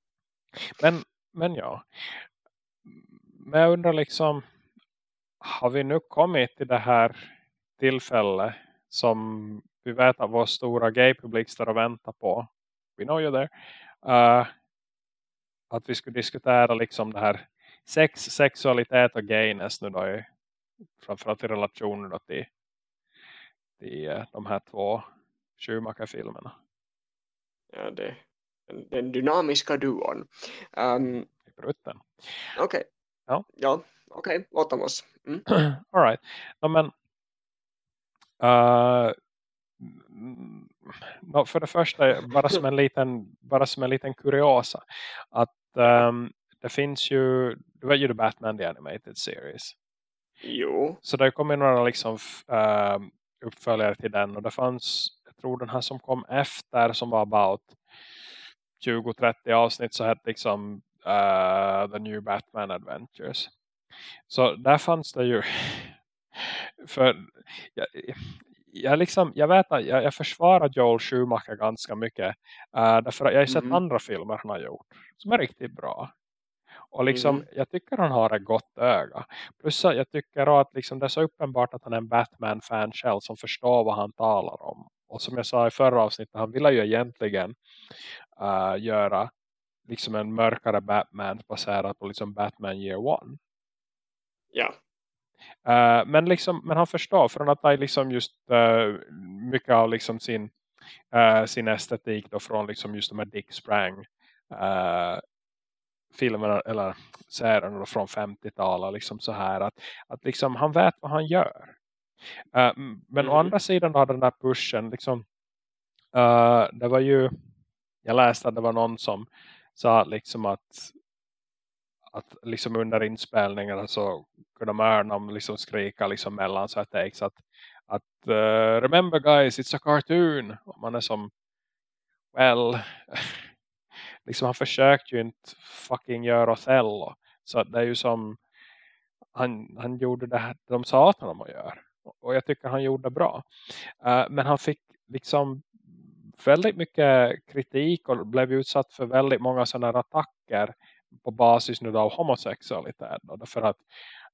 men, men ja. Men jag undrar liksom, har vi nu kommit till det här tillfället som vi vet att vår stora gaypublik står och väntar på. We know you're there. Uh, att vi skulle diskutera liksom det här sex, sexualitet och gayness nu då framförallt i relation då till, till uh, de här två Schumacher-filmerna. Ja, det, den, den dynamiska duon. Um, Okej. Okay. Ja. Ja, okej. Okay. Låt oss. Mm. All right. No, men Uh, no, för det första, bara som en liten, bara som en liten kuriosa. Att um, det finns ju, du vet ju The Batman The Animated Series. Jo. Så det kommer några liksom uh, uppföljare till den. Och det fanns, jag tror den här som kom efter som var about 20-30 avsnitt så hette liksom uh, The New Batman Adventures. Så där fanns det ju för jag, jag, liksom, jag vet att jag, jag försvarar Joel Schumacher ganska mycket. Uh, därför att jag har sett mm. andra filmer han har gjort. Som är riktigt bra. Och liksom, mm. jag tycker han har ett gott öga. Plus jag tycker att liksom, det är så uppenbart att han är en Batman-fan själv som förstår vad han talar om. Och som jag sa i förra avsnittet, han vill ju egentligen uh, göra liksom en mörkare Batman baserad på liksom Batman Year One. Ja. Uh, men, liksom, men han förstår från att är liksom just uh, mycket av liksom sin, uh, sin estetik då från liksom just de här Dick Sprang filmerna eller serierna från 50-talet liksom så här att, att liksom han vet vad han gör. Men mm. å andra sidan har den där pushen liksom det var ju jag läste att det var någon som sa liksom att att liksom under inspelningarna så kunde Mörnam liksom skrika liksom mellan så att det att, att uh, remember guys, it's a cartoon. Och man är som, well, liksom han försökte ju inte fucking göra Othello. Så det är ju som, han, han gjorde det här de sa att han göra. Och jag tycker han gjorde bra. Uh, men han fick liksom väldigt mycket kritik och blev utsatt för väldigt många sådana attacker på basis nu av homosexualitet. Då, därför att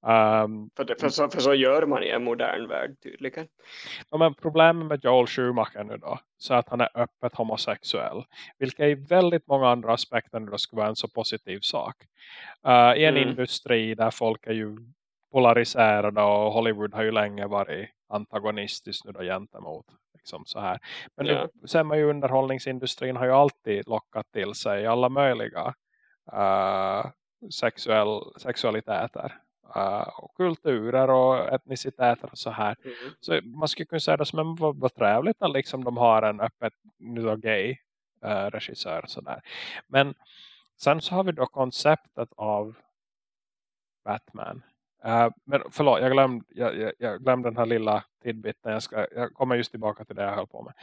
Um, för, det, för, så, för så gör man i en modern värld tydligen. Ja, men problemet med Joel Schumacher nu då så att han är öppet homosexuell. Vilket i väldigt många andra aspekter då skulle vara en så positiv sak. Uh, I en mm. industri där folk är ju polariserade och Hollywood har ju länge varit antagonistiskt nu då gentemot liksom så här. Men ja. nu ser man ju underhållningsindustrin har ju alltid lockat till sig alla möjliga uh, sexuell, sexualiteter uh, och kulturer och etniciteter och så här. Mm. Så man skulle kunna säga det som en, vad, vad trevligt att liksom de har en öppet nu gay uh, regissör och sådär. Men sen så har vi då konceptet av Batman. Uh, men förlåt, jag glömde, jag, jag, jag glömde den här lilla tidbiten. Jag, ska, jag kommer just tillbaka till det jag höll på med.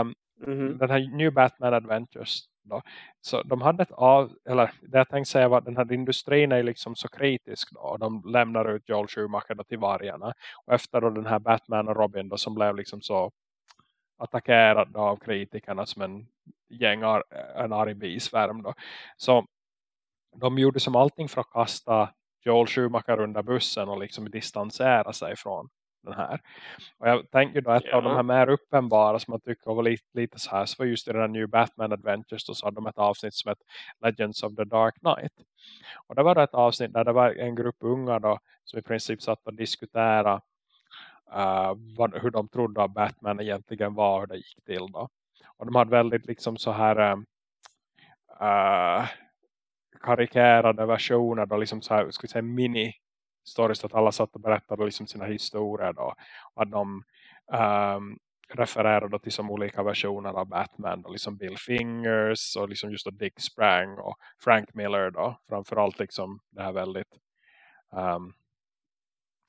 Um, mm -hmm. Den här New Batman Adventures då. Så de hade ett av, eller det jag tänkte säga var att den här industrin är liksom så kritisk då. Och de lämnar ut Joel Schumacher då till vargarna. Och efter då den här Batman och Robin då som blev liksom så attackerad av kritikerna som en gäng en arg bisvärm då. Så de gjorde som allting för att kasta Joel Schumacher under bussen och liksom distansera sig från den här. Och jag tänker då att ja. av de här mer uppenbara som man tycker var lite, lite så här så var just i den här New Batman Adventures då så hade de ett avsnitt som ett Legends of the Dark Knight. Och det var ett avsnitt där det var en grupp unga då som i princip satt och diskuterade uh, vad, hur de trodde att Batman egentligen var och hur det gick till då. Och de hade väldigt liksom så här uh, karikerade versioner då liksom så här, ska säga mini stories att alla satt och berättade liksom sina historier då. Och att de um, refererar då till som olika versioner av Batman. Då, liksom Bill Fingers och liksom just då Dick Sprang och Frank Miller då. Framförallt liksom det här väldigt um,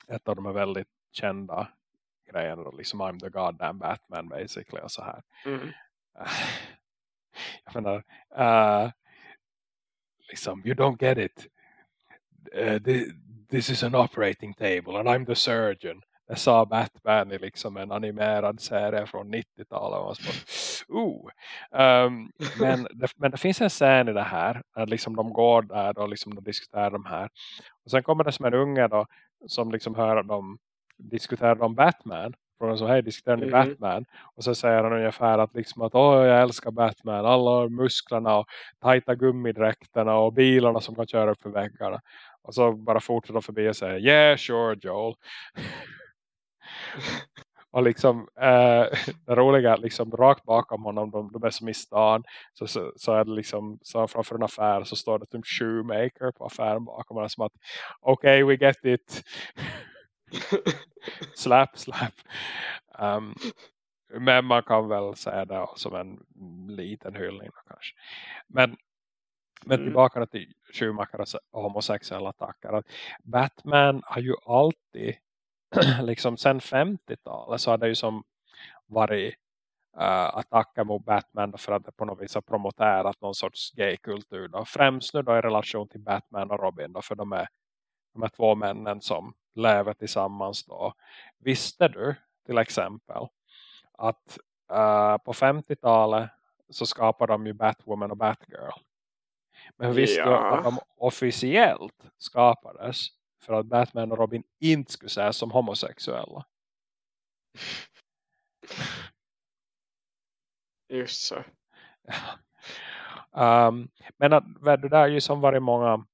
ett av de är väldigt kända grejerna då, liksom I'm the goddamn Batman basically och så här. Mm. jag menar uh, liksom you don't get it eh, uh, this, this is an operating table and I'm the surgeon det sa Batman i liksom en animerad serie från 90-talet. Uh. Um, men, det, men det finns en scen i det här. Där liksom de går där och liksom de diskuterar de här. Och sen kommer det som en unge då. Som liksom hör dem diskutera om Batman. Från så här diskuterar ni mm. Batman. Och så säger han ungefär att liksom att åh jag älskar Batman. Alla musklerna och tajta gummidräkterna och bilarna som kan köra upp för väggarna. Och så bara fortsätter förbi och säger yeah sure Joel. och liksom eh, det roliga liksom rakt bakom honom de, de är som i stan så, så, så är det liksom så framför en affär så står det typ shoemaker på affären bakom honom som att okej okay, we get it slap slap um, men man kan väl säga det som en liten hyllning kanske men men mm. tillbaka till Schumacher och homosexuella attacker. Batman har ju alltid liksom sen 50-talet så har det ju som varit uh, attacker mot Batman för att det på något vis har promoterat någon sorts gaykultur. Främst nu då i relation till Batman och Robin då, för de är de här två männen som lever tillsammans då. Visste du till exempel att uh, på 50-talet så skapade de ju Batwoman och Batgirl. Men visste ja. du att de officiellt skapades för att Batman och Robin inte skulle sägas som homosexuella. Just så. um, men att, det där är ju som varit många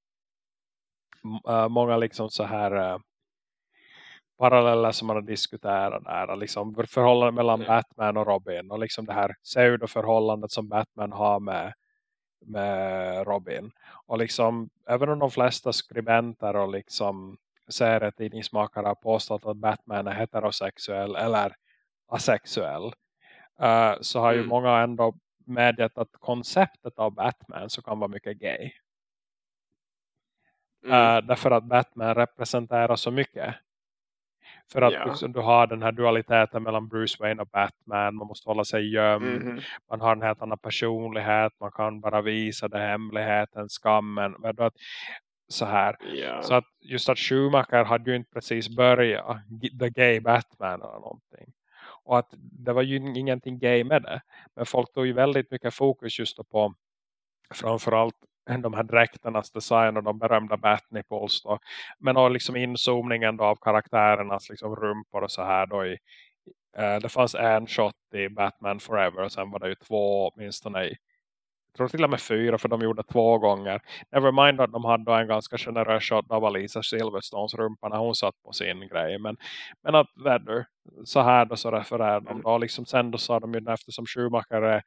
uh, många liksom så här uh, paralleller som man har diskuterat där. Liksom förhållandet mellan mm. Batman och Robin. Och liksom det här pseudo-förhållandet som Batman har med med Robin. Och liksom, även om de flesta skribenter och liksom serietidningsmakare har påstått att Batman är heterosexuell eller asexuell. Uh, så har ju mm. många ändå medgett att konceptet av Batman så kan vara mycket gay. Mm. Uh, därför att Batman representerar så mycket. För att ja. liksom, du har den här dualiteten mellan Bruce Wayne och Batman. Man måste hålla sig gömd. Mm -hmm. Man har en helt annan personlighet. Man kan bara visa det hemligheten, skammen. Så här. Ja. Så att just att Schumacher hade ju inte precis börjat The Gay Batman eller någonting. Och att det var ju ingenting gay med det. Men folk tog ju väldigt mycket fokus just på framförallt de här dräkternas design och de berömda Batnipples då. Men och liksom inzoomningen då av karaktärernas liksom rumpor och så här då i, eh, det fanns en shot i Batman Forever och sen var det ju två åtminstone i jag tror till och med fyra för de gjorde två gånger. Nevermind att de hade en ganska generös shot av Alisa Silverstones rumpa när hon satt på sin grej. Men, men att Vedder, så här då så refererar de då. Liksom sen då sa de ju eftersom Schumacher är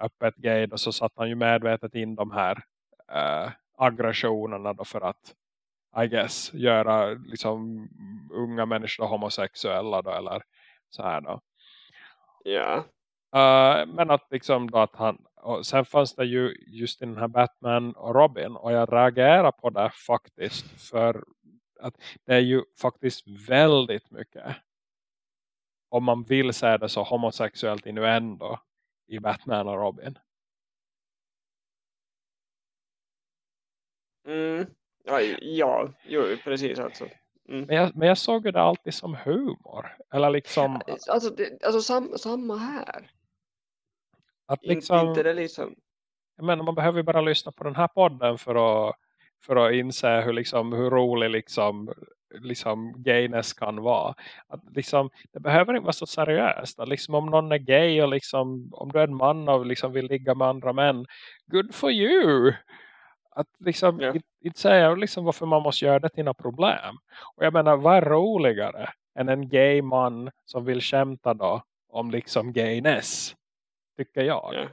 öppet gay då så satt han ju medvetet in de här äh, aggressionerna då för att I guess göra liksom unga människor homosexuella då eller så här då. Ja. Uh, men att liksom då att han och sen fanns det ju just den här Batman och Robin och jag reagerar på det faktiskt för att det är ju faktiskt väldigt mycket om man vill säga det så homosexuellt innuendo i Batman och Robin. Mm. Ja, ja jo, precis alltså. Mm. Men, jag, men jag såg det alltid som humor. Eller liksom... Alltså, det, alltså sam, samma här. Att liksom, inte det liksom... Jag menar, man behöver bara lyssna på den här podden för att, för att inse hur, liksom, hur rolig liksom, liksom gayness kan vara. Att liksom, det behöver inte vara så seriöst. Att liksom, om någon är gay och liksom, om du är en man och liksom vill ligga med andra män, good for you! Att liksom, yeah. inte, inte säga liksom varför man måste göra det till några problem. Och jag menar, vad är roligare än en gay man som vill skämta då om liksom gayness? Tycker jag. Yeah.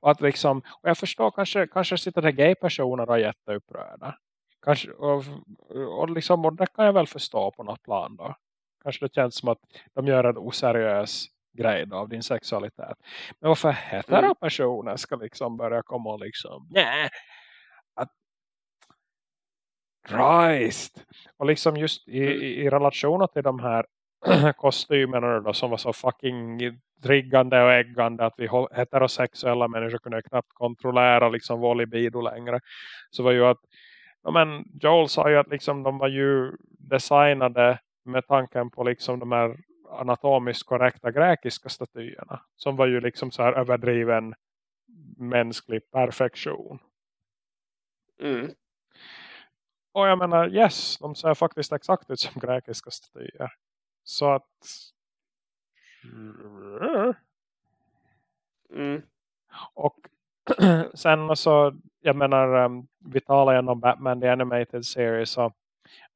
Och att liksom, och jag förstår kanske, kanske sitter det gay-personer och är jätteupprörda. Kanske, och, och, liksom, och det kan jag väl förstå på något plan då. Kanske det känns som att de gör en oseriös grej då, av din sexualitet. Men varför hetera mm. personer ska liksom börja komma och liksom, nej, Christ. Och liksom just i, mm. i, i relation till de här kostymerna då, som var så fucking triggande och äggande att vi heterosexuella människor kunde knappt kontrollera liksom vår libido längre. Så var ju att ja, men Joel sa ju att liksom de var ju designade med tanken på liksom de här anatomiskt korrekta grekiska statyerna. Som var ju liksom så här överdriven mänsklig perfektion. Mm. Och jag menar, yes, de ser faktiskt exakt ut som grekiska statyer. Så att... Mm. Och sen så, jag menar, um, vi talar ju om Batman The Animated Series. Så,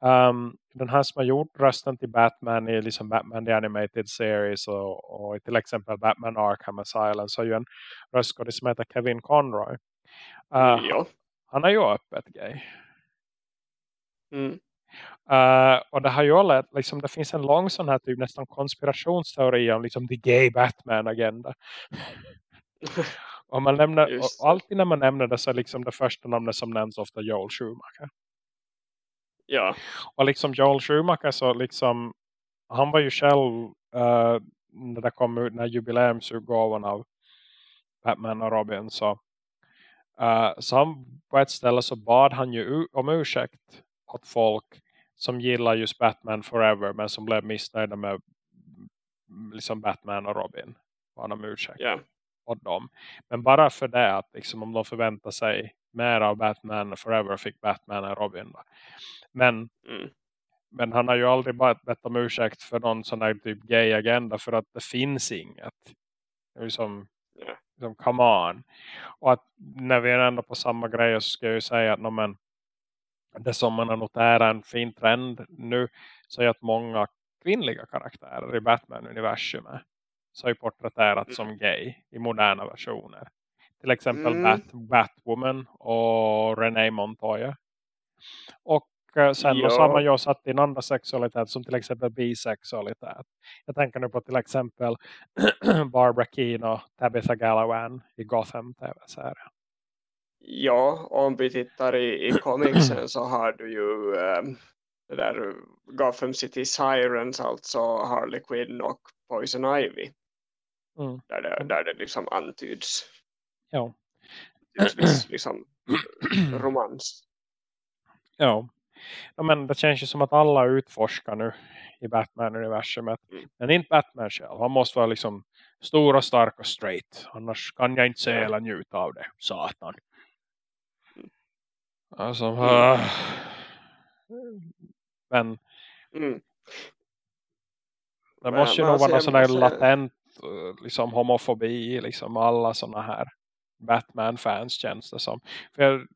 um, den här som har gjort rösten till Batman i liksom Batman The Animated Series och, och till exempel Batman Arkham Asylum så är ju en röstskådis som heter Kevin Conroy. Uh, ja. Han är ju öppet gay. Mm. Uh, och det har ju alla, liksom, det finns en lång sån här typ nästan konspirationsteori om liksom the gay Batman-agenda. och man nämner, och alltid när man nämner det så är liksom det första namnet som nämns ofta Joel Schumacher. Ja. Och liksom Joel Schumacher så liksom, han var ju själv uh, när det kom ut, när jubileumsutgåvan av Batman och Robin så, uh, så han på ett ställe så bad han ju om ursäkt åt folk som gillar just Batman Forever men som blev missnöjda med liksom Batman och Robin. Var de ursäkt yeah. åt dem. Men bara för det att liksom, om de förväntar sig mer av Batman Forever fick Batman och Robin. Va? Men, mm. men han har ju aldrig bara bett om ursäkt för någon sån här typ gay agenda för att det finns inget. Det är liksom, yeah. liksom come on. Och att när vi är ändå på samma grej så ska jag ju säga att no, men, det som man har noterat en fin trend nu så är att många kvinnliga karaktärer i Batman-universumet så är porträtterat som gay i moderna versioner. Till exempel mm. Bat Batwoman och Renee Montoya. Och eh, sen ja. så har man ju satt in andra sexualitet som till exempel bisexualitet. Jag tänker nu på till exempel Barbara Keane och Tabitha Galawan i Gotham tv-serien. Ja, om vi tittar i, i comicsen så har du ju um, det där Gotham City Sirens, alltså Harley Quinn och Poison Ivy. Mm. Där, det, där det liksom antyds. Ja. Liksom romans. Ja. ja. men det känns ju som att alla utforskar nu i Batman-universumet. Mm. Men inte Batman själv. Han måste vara liksom stor och stark och straight. Annars kan jag inte se eller njuta av det. Satan. Alltså, mm. men mm. det måste ju nog vara någon sån där latent liksom homofobi liksom alla såna här Batman-fans känns det som. För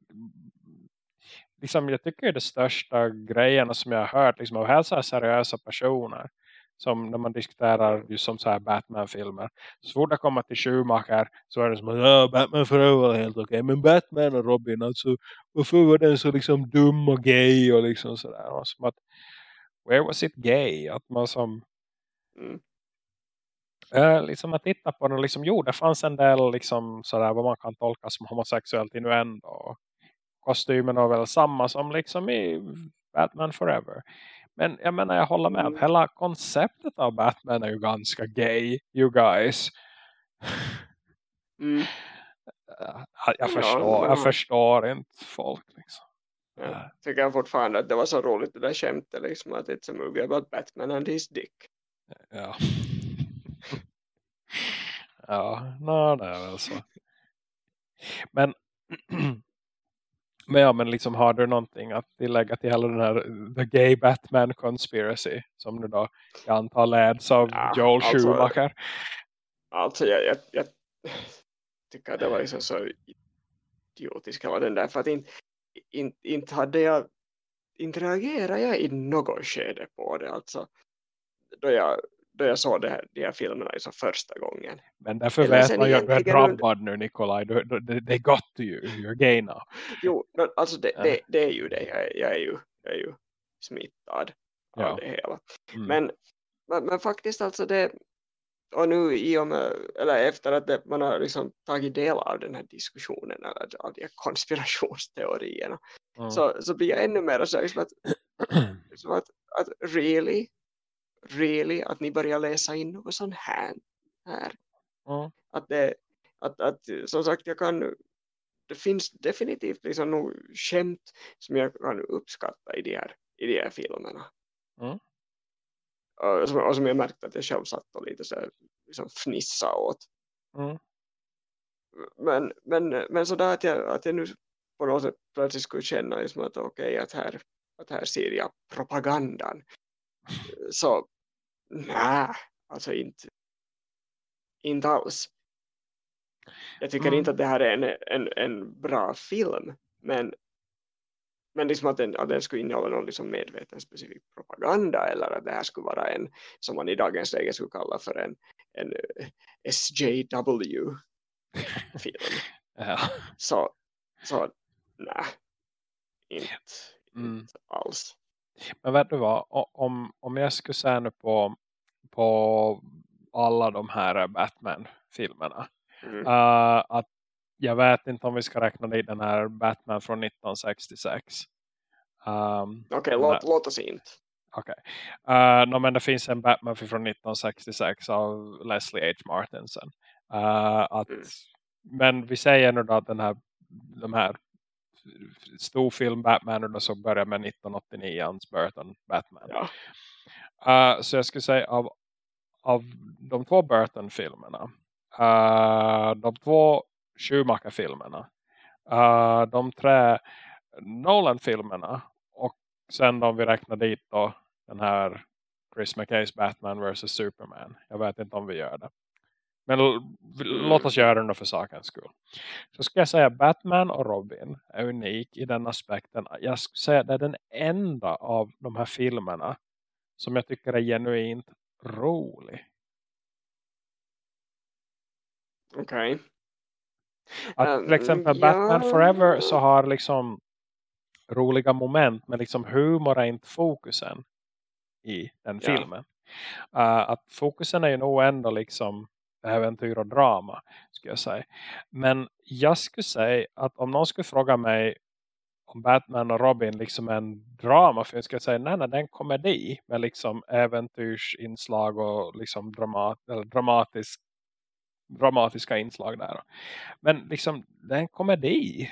liksom, jag tycker det största grejerna som jag har hört liksom, av hälsa seriösa personer som när man diskuterar just som så här Batman-filmer. Så fort det kommer till Schumacher så är det som att ja, Batman för helt okej. Okay. Men Batman och Robin, alltså varför var den så liksom dum och gay och liksom sådär. Och som att, where was it gay? Att man som mm. äh, liksom att titta på den liksom, jo det fanns en del liksom sådär vad man kan tolka som homosexuellt innuendo. Kostymen var väl samma som liksom i Batman Forever. Men jag menar, jag håller med. Mm. Hela konceptet av Batman är ju ganska gay, you guys. Mm. Jag, förstår, ja, jag förstår inte folk. Liksom. Jag äh. tycker fortfarande att det var så roligt det där skämtet. Liksom, att it's a movie about Batman and his dick. Ja. ja, no, det är väl så. Men Men ja, men liksom har du någonting att tillägga till hela den här The Gay Batman Conspiracy som nu då jag antar leds av ja, Joel alltså, Schumacher? Alltså jag, jag, jag tycker att det var liksom så idiotisk var den där för att inte, inte, inte hade jag inte reagerade jag i något skede på det alltså då jag då jag såg det här, de här filmerna liksom första gången. Men därför vet man ju att du är drabbad nu Nikolaj. Du, du, det, det är gott du you're gay now. Jo, alltså det, det, det är ju det. Jag, jag, är, ju, jag är ju smittad ja. av det hela. Mm. Men, men, men, faktiskt alltså det och nu i och med, eller efter att det, man har liksom tagit del av den här diskussionen eller av de här konspirationsteorierna mm. så, så blir jag ännu mer så liksom att, liksom att, att really, really att ni börjar läsa in något sånt här, här. Mm. Att, det, att, att som sagt jag kan det finns definitivt liksom nog skämt som jag kan uppskatta i de här, i de här filmerna. Mm. Och, som, och som jag märkte att jag själv satt och lite så här, liksom fnissa åt. Mm. Men, men, men sådär att jag, att jag nu på något sätt plötsligt skulle känna liksom att okej okay, att, här, att här ser jag propagandan. Så nej, alltså inte, inte alls. Jag tycker mm. inte att det här är en, en, en bra film. Men, men liksom att, den, att den skulle innehålla någon liksom medveten specifik propaganda. Eller att det här skulle vara en, som man i dagens läge skulle kalla för en, en eh, SJW-film. ja. Så, så nej. Inte, mm. inte alls. Men vet du vad? Om, om jag skulle säga nu på, på alla de här Batman-filmerna Mm. Uh, att jag vet inte om vi ska räkna dit den här Batman från 1966. Um, Okej, okay, låt, låt oss inte. Okej. Okay. Uh, eh, no, men det finns en Batman från 1966 av Leslie H. Martinson. Uh, att, mm. Men vi säger nu då att den här, de här storfilm Batman då så börjar med 1989 Hans Burton Batman. Ja. Uh, så jag skulle säga av, av de två Burton-filmerna Uh, de två Schumacher-filmerna. Uh, de tre Nolan-filmerna. Och sen om vi räknar dit då den här Chris McKays Batman vs. Superman. Jag vet inte om vi gör det. Men låt oss göra det för sakens skull. Så ska jag säga Batman och Robin är unik i den aspekten. Jag skulle säga att det är den enda av de här filmerna som jag tycker är genuint rolig. Okej. Okay. till exempel Batman ja. Forever så har liksom roliga moment men liksom humor är inte fokusen i den ja. filmen. Uh, att fokusen är ju nog ändå liksom äventyr och drama skulle jag säga. Men jag skulle säga att om någon skulle fråga mig om Batman och Robin liksom en drama för jag skulle säga nej, nej det är en komedi med liksom äventyrsinslag och liksom dramat, eller dramatisk dramatiska inslag där. Men liksom, det är en komedi.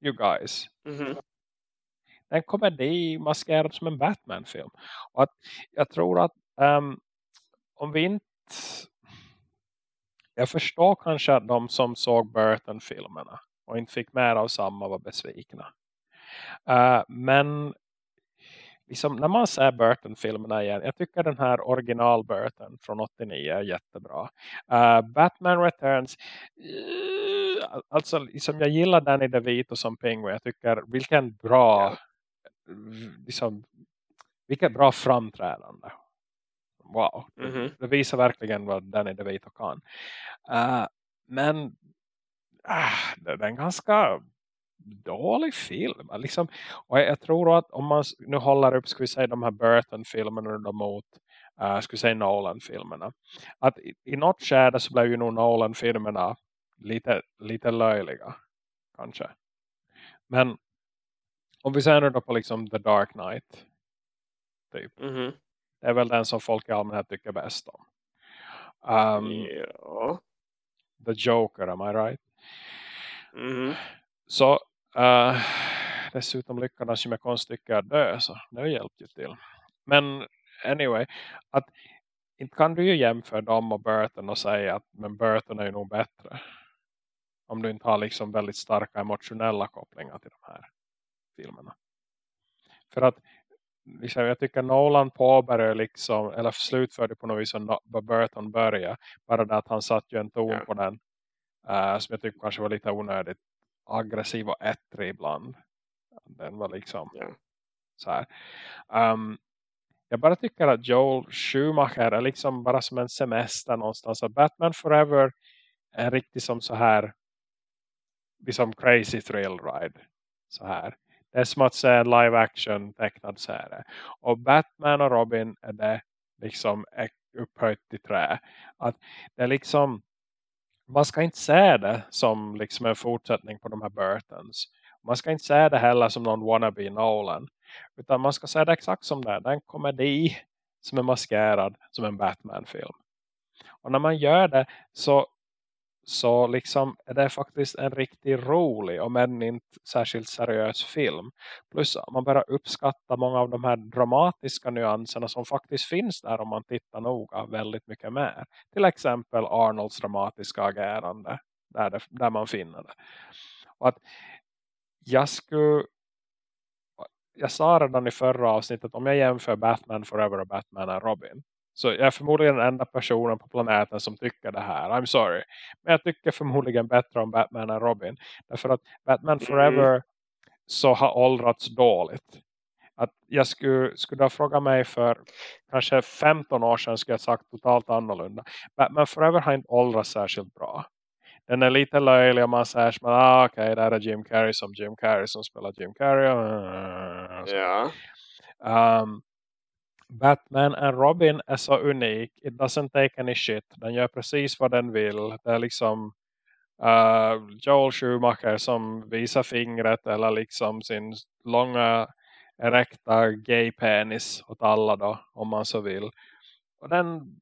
You guys. Mm -hmm. Det är en komedi maskerad som en Batman-film. Och att jag tror att um, om vi inte... Jag förstår kanske att de som såg Burton-filmerna och inte fick mer av samma var besvikna. Uh, men liksom, när man ser Burton-filmerna igen, jag tycker den här original Burton från 89 är jättebra. Uh, Batman Returns, uh, alltså liksom, jag gillar Danny DeVito som Penguin. Jag tycker vilken bra, liksom, vilket bra framträdande. Wow, mm -hmm. det visar verkligen vad Danny DeVito kan. Uh, men det är en ganska dålig film. Liksom, och jag, jag, tror att om man nu håller upp ska vi säga, de här Burton-filmerna mot uh, ska vi säga Nolan-filmerna. Att i, i något skärde så blev ju nog Nolan-filmerna lite, lite löjliga. Kanske. Men om vi ser nu då på liksom The Dark Knight. Typ. Mm -hmm. Det är väl den som folk i allmänhet tycker bäst om. Um, ja. The Joker, am I right? Mm -hmm. Så uh, dessutom lyckades ju med konststycket dö så det hjälpte ju till. Men anyway, att inte kan du ju jämföra dem och Burton och säga att men Burton är ju nog bättre. Om du inte har liksom väldigt starka emotionella kopplingar till de här filmerna. För att liksom, jag tycker Nolan påbörjar liksom, eller slutförde på något vis vad Burton började. Bara det att han satt ju en ton ja. på den. Uh, som jag tycker kanske var lite onödigt aggressiv och ettrig ibland. Den var liksom yeah. så här. Um, jag bara tycker att Joel Schumacher är liksom bara som en semester någonstans. Och Batman Forever är riktigt som så här liksom crazy thrill ride. Så här. Det är som att se en live action tecknad serie. Och Batman och Robin är det liksom upphöjt i trä. Att det är liksom man ska inte se det som liksom en fortsättning på de här Burtons. Man ska inte se det heller som någon wannabe Nolan. Utan man ska se det exakt som det är. Det är en komedi som är maskerad som en Batman-film. Och när man gör det så, så liksom är det faktiskt en riktigt rolig och men inte särskilt seriös film. Plus man börjar uppskatta många av de här dramatiska nyanserna som faktiskt finns där om man tittar noga väldigt mycket mer. Till exempel Arnolds dramatiska agerande där, det, där man finner det. Och att jag skulle jag sa redan i förra avsnittet om jag jämför Batman Forever och Batman and Robin. Så jag är förmodligen den enda personen på planeten som tycker det här. I'm sorry. Men jag tycker förmodligen bättre om Batman and Robin. Därför att Batman mm. Forever mm. så har åldrats dåligt. Att jag skulle, skulle ha frågat mig för kanske 15 år sedan skulle jag sagt totalt annorlunda. Batman Forever har inte åldrats särskilt bra den är lite löjlig om man säger som ah, okej, okay, där är Jim Carrey som Jim Carrey som spelar Jim Carrey. Ja. Um, Batman and Robin är så unik. It doesn't take any shit. Den gör precis vad den vill. Det är liksom uh, Joel Schumacher som visar fingret eller liksom sin långa erekta gay penis åt alla då, om man så vill. Och den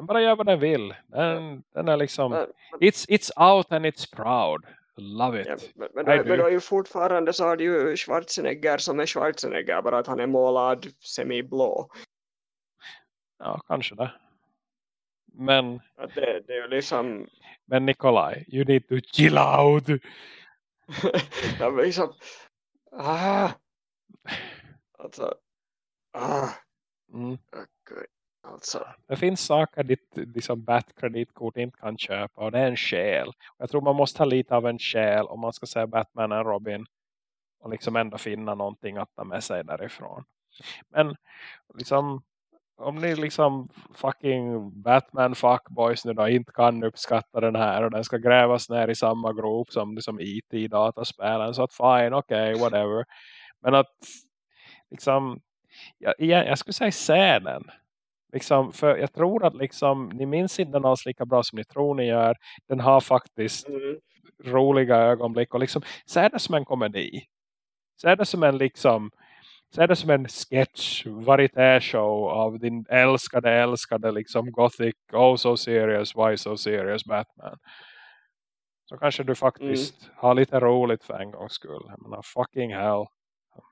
den bara gör vad den vill. Den, den är liksom, it's, it's out and it's proud. Love it. Ja, men, men, då, men då är ju fortfarande så har du ju Schwarzenegger som är Schwarzenegger. Bara att han är målad semi-blå. Ja, kanske det. Men... Det, det är ju liksom... Men Nikolaj, you need to chill out. ja, men liksom... Ah. Alltså... Ah. Mm. Okay. Alltså. Det finns saker ditt liksom Bat-kreditkort inte kan köpa och det är en själ. Jag tror man måste ha lite av en själ om man ska säga Batman och Robin och liksom ändå finna någonting att ta med sig därifrån. Men liksom om ni liksom fucking Batman fuckboys nu då inte kan uppskatta den här och den ska grävas ner i samma grop som liksom IT i dataspelen så att fine, okej, okay, whatever. Men att liksom jag, jag skulle säga se den liksom, för jag tror att liksom, ni minns inte den alls lika bra som ni tror ni gör. Den har faktiskt mm. roliga ögonblick och liksom, så är det som en komedi. Så är det som en liksom så är det som en sketch, varieté-show av din älskade, älskade liksom gothic, oh so serious, why so serious Batman. Så kanske du faktiskt mm. har lite roligt för en gångs skull. Jag menar, fucking hell. Oh.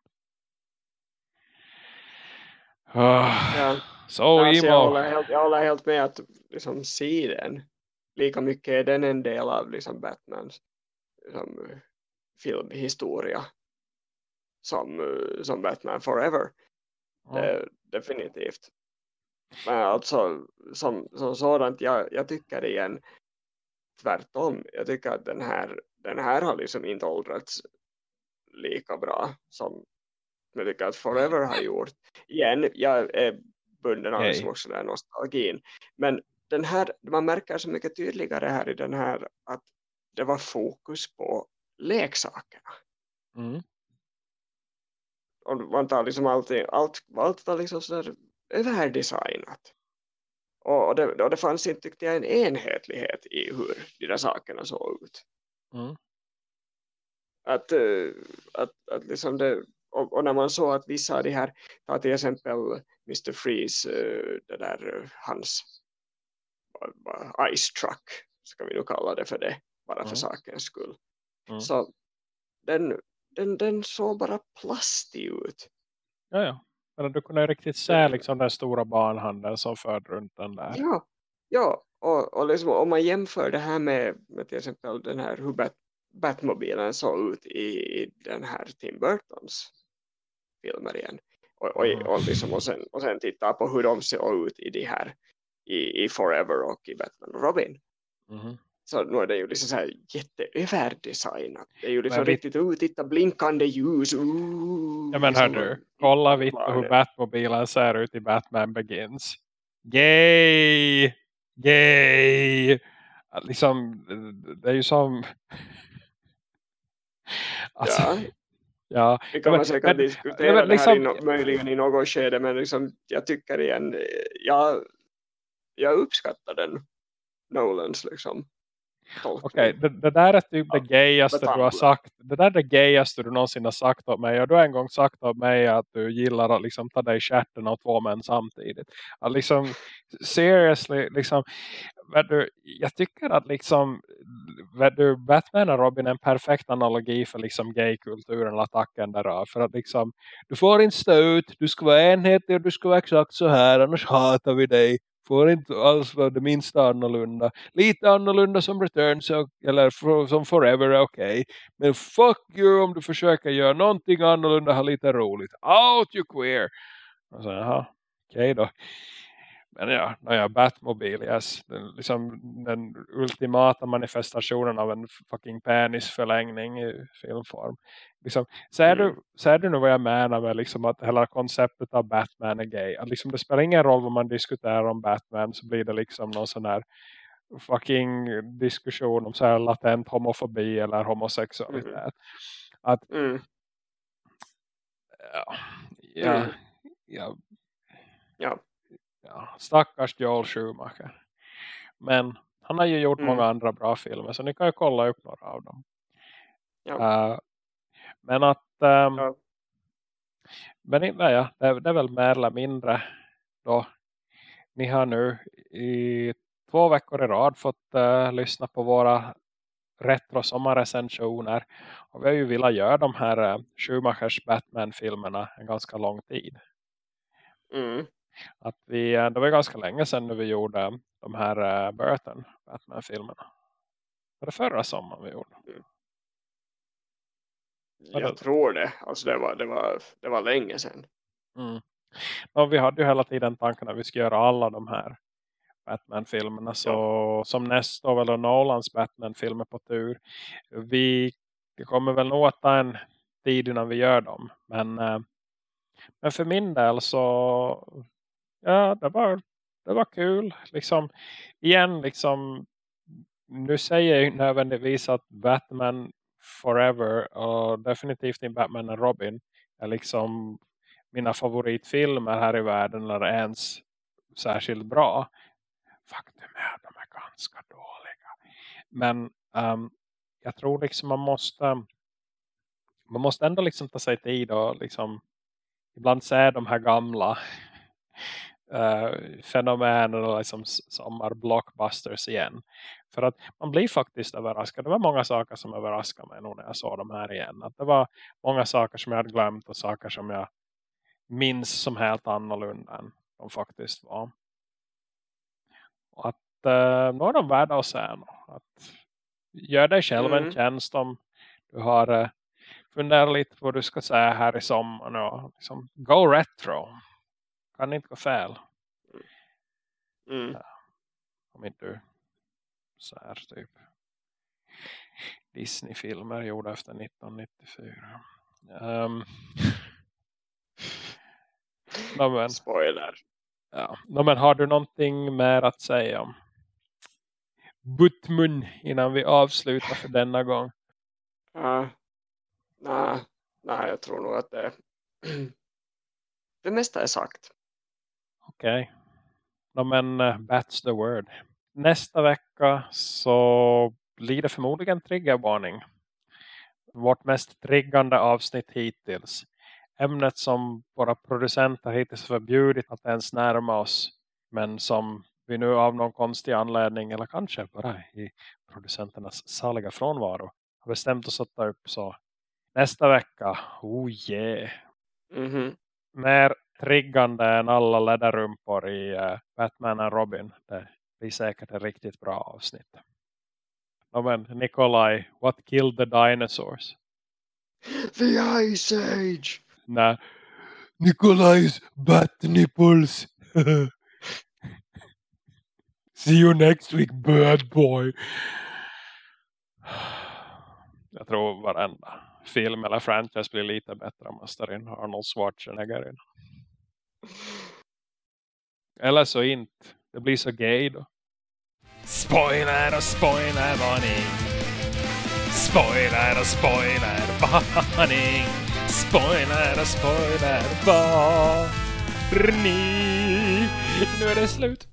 Ja. Så alltså, jag, håller helt, jag håller helt med att liksom, se den. Lika mycket är den en del av liksom, Batmans liksom, filmhistoria som, som Batman Forever. Ja. Det, definitivt. Men alltså som, som sådant, jag, jag tycker igen tvärtom. Jag tycker att den här, den här har liksom inte åldrats lika bra som jag tycker att Forever har gjort. Igen, jag är bunden av liksom också den nostalgin. Men den här, man märker så mycket tydligare här i den här att det var fokus på leksakerna. Mm. Och man tar liksom allting, allt, allt var liksom sådär överdesignat. Och det, och det fanns inte tyckte jag en enhetlighet i hur de där sakerna såg ut. Mm. Att, eh, att, att liksom det, och, och, när man såg att vissa av de här, ta till exempel Mr. Freeze, uh, det där, uh, hans Ice Truck, ska vi nu kalla det för det, bara för mm. sakens skull. Mm. Så den, den, den såg bara plastig ut. Ja, ja. Men du kunde riktigt se liksom den stora barnhandeln som förde runt den där. Ja, ja. och, och liksom, om man jämför det här med, med till exempel den här hur Bat Batmobilen såg ut i, i den här Tim Burtons filmer igen. Och, och, och, liksom, och, sen, och sen titta på hur de ser ut i de här i, i Forever och i Batman och Robin. Mm. Så nu är det ju liksom så här jätteöverdesignat. Det är ju liksom men riktigt, uh, titta blinkande ljus. Uh, ja men liksom, hör kolla vitt hur Batmobilen ser ut i Batman Begins. Yay! Yay! Liksom, det är ju som... Alltså, ja. Ja, det kan man säkert men, diskutera men, liksom, det här i, möjligen i något skede men liksom, jag tycker igen jag, jag uppskattar den Nolans liksom Okej, okay, det, det, där är typ det gayaste du har sagt. Det där är det gayaste du någonsin har sagt åt mig. Och du har en gång sagt åt mig att du gillar att liksom ta dig i kärten av två män samtidigt. Att liksom, seriously, liksom, du, jag tycker att liksom, du, Batman och Robin är en perfekt analogi för liksom gaykulturen och attacken därav. För att liksom, du får inte stå ut, du ska vara enhetlig och du ska vara exakt så här, annars hatar vi dig får inte alls vara det minsta annorlunda. Lite annorlunda som Returns eller som Forever är okej. Okay. Men fuck you om du försöker göra någonting annorlunda ha lite roligt. Out you queer! Alltså, jaha, okej okay då. Men ja, ja Batmobil, yes. Den, liksom, den ultimata manifestationen av en fucking penisförlängning i filmform. Liksom, ser, mm. du, ser du nu vad jag menar med liksom att hela konceptet av Batman är gay? Att liksom, det spelar ingen roll vad man diskuterar om Batman så blir det liksom någon sån här fucking diskussion om så här latent homofobi eller homosexualitet. Mm. Att mm. ja, ja, mm. ja, ja ja, stackars Joel Schumacher. Men han har ju gjort mm. många andra bra filmer så ni kan ju kolla upp några av dem. Ja. Uh, men att um, ja. men ja, det, det är väl mer eller mindre då ni har nu i två veckor i rad fått uh, lyssna på våra retro sommarrecensioner. Och vi har ju velat göra de här uh, Schumachers Batman-filmerna en ganska lång tid. Mm att vi, eh, det var ganska länge sedan när vi gjorde de här uh, Burton Batman-filmerna. Var det förra sommaren vi gjorde? Mm. Jag tror det. Alltså det var, det var, det var länge sedan. Mm. Och vi hade ju hela tiden tanken att vi ska göra alla de här Batman-filmerna. Så ja. som nästa väl Nolans Batman-filmer på tur. Vi det kommer väl nog att ta en tid innan vi gör dem. Men, uh, men för min del så ja, det var, det var kul. Liksom, igen, liksom, nu säger jag inte nödvändigtvis att Batman Forever och definitivt inte Batman och Robin är liksom mina favoritfilmer här i världen eller ens särskilt bra. Faktum är att de är ganska dåliga. Men um, jag tror liksom man måste man måste ändå liksom ta sig tid och liksom ibland se de här gamla uh, fenomen liksom sommarblockbusters igen. För att man blir faktiskt överraskad. Det var många saker som överraskade mig när jag såg de här igen. Att det var många saker som jag hade glömt och saker som jag minns som helt annorlunda än de faktiskt var. Och att uh, nu är de värda att se. Att gör dig själv mm. en tjänst om du har uh, funderat lite på vad du ska säga här i sommar. Och liksom, go retro kan inte gå fel. Mm. Ja, om inte du så här typ Disney-filmer gjorda efter 1994. Um, no, men, Spoiler. Ja. No, men har du någonting mer att säga om Buttmun innan vi avslutar för denna gång? Uh, nej, nej, jag tror nog att det, det mesta är sagt. Okej. Okay. No, men uh, that's the word. Nästa vecka så blir det förmodligen triggervarning. Vårt mest triggande avsnitt hittills. Ämnet som våra producenter hittills förbjudit att ens närma oss. Men som vi nu av någon konstig anledning eller kanske bara i producenternas saliga frånvaro har bestämt oss att ta upp så nästa vecka. Oh yeah. Mm -hmm. Mer triggande än alla läderrumpor i uh, Batman och Robin. Det blir säkert ett riktigt bra avsnitt. No, men Nikolaj, what killed the dinosaurs? The Ice Age! Nej. Nikolaj's bat nipples. See you next week, bad boy. Jag tror varenda film eller franchise blir lite bättre om man står in Arnold Schwarzenegger in. Eller så inte. Det blir så gay då. Spoiler och spoiler varning. Spoiler och spoiler varning. Spoiler, spoiler, varning. Nu är det slut.